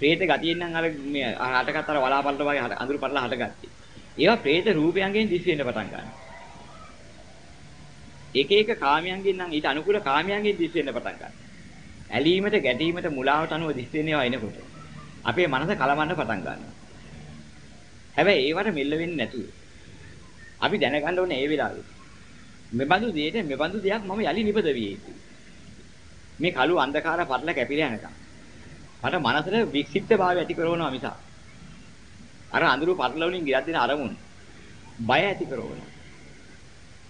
പ്രേත ගතියෙන් නම් අර මේ හටගත් අර වලාපටල වගේ අඳුරු පටල හටගත්තේ. ඒවා പ്രേත රූපයන්ගෙන් දිස් වෙන්න පටන් ගන්නවා. එක එක කාමයන්ගෙන් නම් ඊට අනුකූල කාමයන්ගෙන් දිස් වෙන්න පටන් ගන්නවා. ඇලීමට ගැටීමට මුලාවට අනුව දිස් වෙනවා එනකොට. අපේ මනස කලවන්න පටන් ගන්නවා. හැබැයි ඒවට මෙල්ල වෙන්නේ නැතුව. අපි දැනගන්න ඕනේ ඒ වෙලාවේ. මෙබඳු දෙයක මෙබඳු දෙයක් මම යලි නිපද විය යුතුයි. මේ කළු අන්ධකාර පටල කැපිලා යනකම්. මට මනසට වික්ෂිප්ත භාවය ඇති කරනවා මිස. අර අඳුරු පටල වලින් ගියක් දෙන අරමුණ. බය ඇති කරනවා.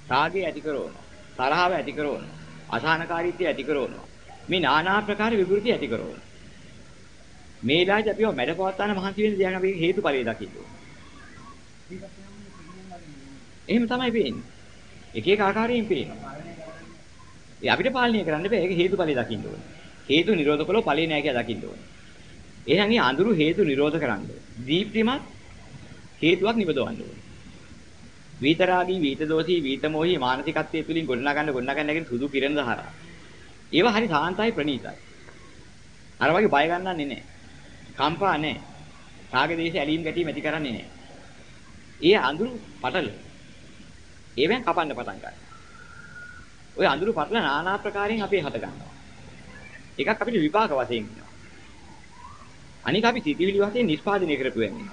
රාගය ඇති කරනවා. තරහව ඇති කරනවා. අසහනකාරීත්වය ඇති කරනවා. මේ নানা ආකාර විකෘති ඇති කරනවා. මේ ලාජ අපිව මැඩපවත්තාන මහන්සි වෙන දයන් අපි හේතුඵලයේ දකින්න ඕනේ. එහෙම තමයි වෙන්නේ. එක එක ආකාරයෙන් පේනවා. ඒ අපිට පාලනය කරන්න බෑ. ඒක හේතුඵලයි දකින්න ඕනේ. හේතු නිරෝධ කළොත් ඵලේ නෑ කියලා දකින්න ඕනේ. එහෙනම් මේ අඳුරු හේතු නිරෝධ කරන්න. දීප්තිමත් හේතුවක් නිබදවන්න ඕනේ. විතරාගී විතදෝෂී විතමෝහි මානසිකත්වයේ තුලින් ගොඩනගන්න ගොඩනගන්න නැගෙන සුදු කිරණ දහරා. ඒවා හරි සාන්තයි ප්‍රණීතයි. අර වගේ බය ගන්නන්නේ නැහැ. කම්පා නැහැ. රාග දේශ ඇලීම් ගැටීම් ඇති කරන්නේ නැහැ. ඒ අඳුරු පටල ඒවෙන් කපන්න පටන් ගන්නවා. ওই අඳුරු පටල নানা ආකාරයෙන් අපේ හට ගන්නවා. එකක් අපිට විපාක වශයෙන් ඉන්නවා. අනික අපි සිතිවිලි වශයෙන් නිෂ්පාදනය කරපු වෙන්නේ.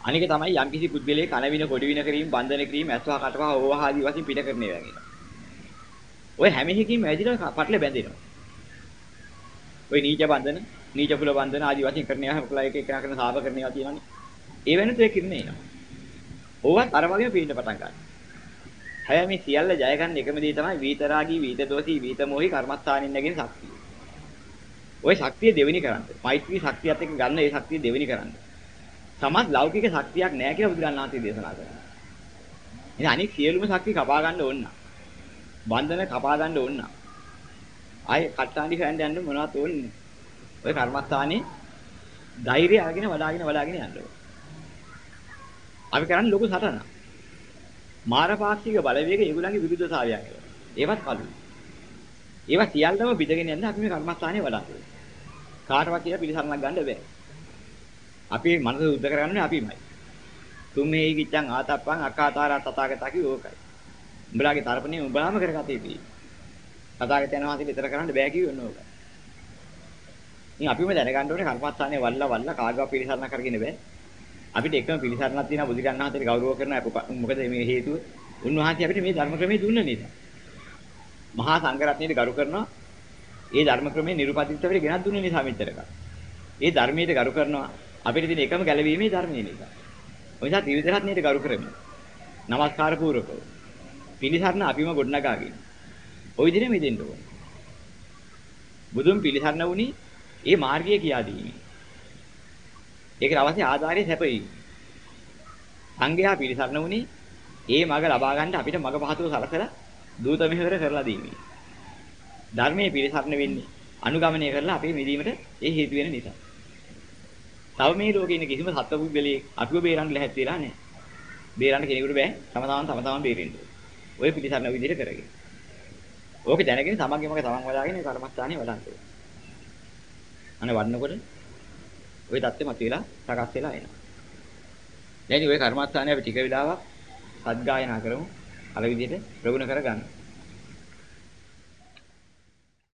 අනික තමයි යම්කිසි පුද්ගලයේ කන වින කොඩි වින කිරීම බන්ධන කිරීම ඇස්වා කටවා ඕවා ආදී වශයෙන් පිට කරන ඒවා කියලා. ඔය හැම එකකින්ම ඇදිලා පටල බැඳෙනවා. ඔය නීච බන්ධන, නීච කුල බන්ධන ආදී වශයෙන් කරන ඒවා හැමකලා එක එක කරන සාප කරන ඒවා තියෙනවානේ. ඒ වෙනතු ඒ කිරණේ එනවා. ඕවත් අර වගේම පේන්න පටන් ගන්නවා. හැබැයි මේ සියල්ල ජය ගන්න එකම දේ තමයි විතරාගී, විතදෝසී, විතමෝහි කර්මස්ථානින් නැගෙන ශක්තිය. ওই ශක්තිය දෙවෙනි කරන්න. මෛත්‍රී ශක්තියත් එක්ක ගන්න ඒ ශක්තිය දෙවෙනි කරන්න. සමත් ලෞකික ශක්තියක් නැහැ කියලා බුදුරණන් වහන්සේ දේශනා කරනවා. ඉතින් අනික සියලුම ශක්තිය කපා ගන්න ඕන නම්. බන්ධන කපා ගන්න ඕන නම්. ආයේ කට්ටාණ්ඩි හොයන්න යන්න මොනවද ඕනේ? ওই කර්මස්ථානේ ධෛර්යය අරගෙන වඩාගෙන වඩාගෙන යන්න ඕනේ. අපි කරන්නේ ලොකු සටනක්. මාරපාක්ෂික බලවේග ඒගොල්ලන්ගේ විරුද්ධතාවයක් ඒවත් කලුයි. ඒවා සියල්ලම පිටගෙන යන්න අපි මේ කර්මස්ථානේ වඩන්නේ. කාටවත් කියලා පිළිසරණක් ගන්න බෑ. අපි මනස සුද්ධ කරගන්නේ අපිමයි. තුම්මේ කිච්ඡං ආතප්පං අකාතාරා තථාගතා කි ඕකයි. උඹලාගේ තරපනේ උඹලාම කරගත යුතුයි. තථාගතයන් වහන්සේ විතර කරන්න බෑ කිව්වොත් ඕක. ඉතින් අපිම දැනගන්න ඕනේ කර්මස්ථානේ වල්ලා වල්ලා කාගව පිළිසරණ කරගෙන බෑ. අපිට එකම පිළිසරණක් තියෙනවා බුදුරජාණන් වහන්සේට ගෞරව කරන මොකද මේ හේතුව? උන්වහන්සේ අපිට මේ ධර්ම ක්‍රමයේ දුන්න නේද? මහා සංඝරත්නයට ගරු කරනවා. ඒ ධර්ම ක්‍රමයේ නිර්පදිතවට ගෙනත් දුන්නේ නිසා මෙච්චරක. ඒ ධර්මයට ගරු කරනවා. අපිට තියෙන එකම ගැළවීමේ ධර්මයේ නිසා. ඔය නිසා ත්‍රිවිධරත්නයට ගරු කරමු. নমස්කාර පූර්වකව. පිළිසරණ අපිම ගොඩනගාගෙන. ওই විදිහේ මෙදෙන්න ඕන. බුදුන් පිළිසරණ වුණේ ඒ මාර්ගය කියා දීමේ. ඒකට අවශ්‍ය ආධාරය සැපයි. සංඝයා පිළිසරණ වුණේ ඒ මඟ ලබා ගන්න අපිට මඟ පහතුව සලසලා දූත මෙහෙවර කරලා දීමේ. ධර්මයේ පිළිසරණ වෙන්නේ අනුගමනය කරලා අපේ මිදීමට ඒ හේතු වෙන නිසා. තව මේ ලෝකේ ඉන්න කිසිම සත්ව පුද්ගලයෙක් අපිව බේරන්න ලැහැත් වෙලා නැහැ. බේරන්න කෙනෙකුට බෑ. තම තමන් තම තමන් බේරෙන්න. ඔය පිළිසරණ විදිහට කරගෙන. ඕක දැනගෙන තමන්ගේ මග තමන් වදාගෙන කර්මස්ථානේ වඩන්න ඕනේ. අනේ වඩනකොට ওই தත්ත්වෙ මතුවලා සකස් වෙලා එනවා. දැන් ඉතින් ওই කර්මස්ථානේ අපි ටික වෙලාවක් සද්ගායනා කරමු. අර විදිහට ප්‍රගුණ කරගන්න.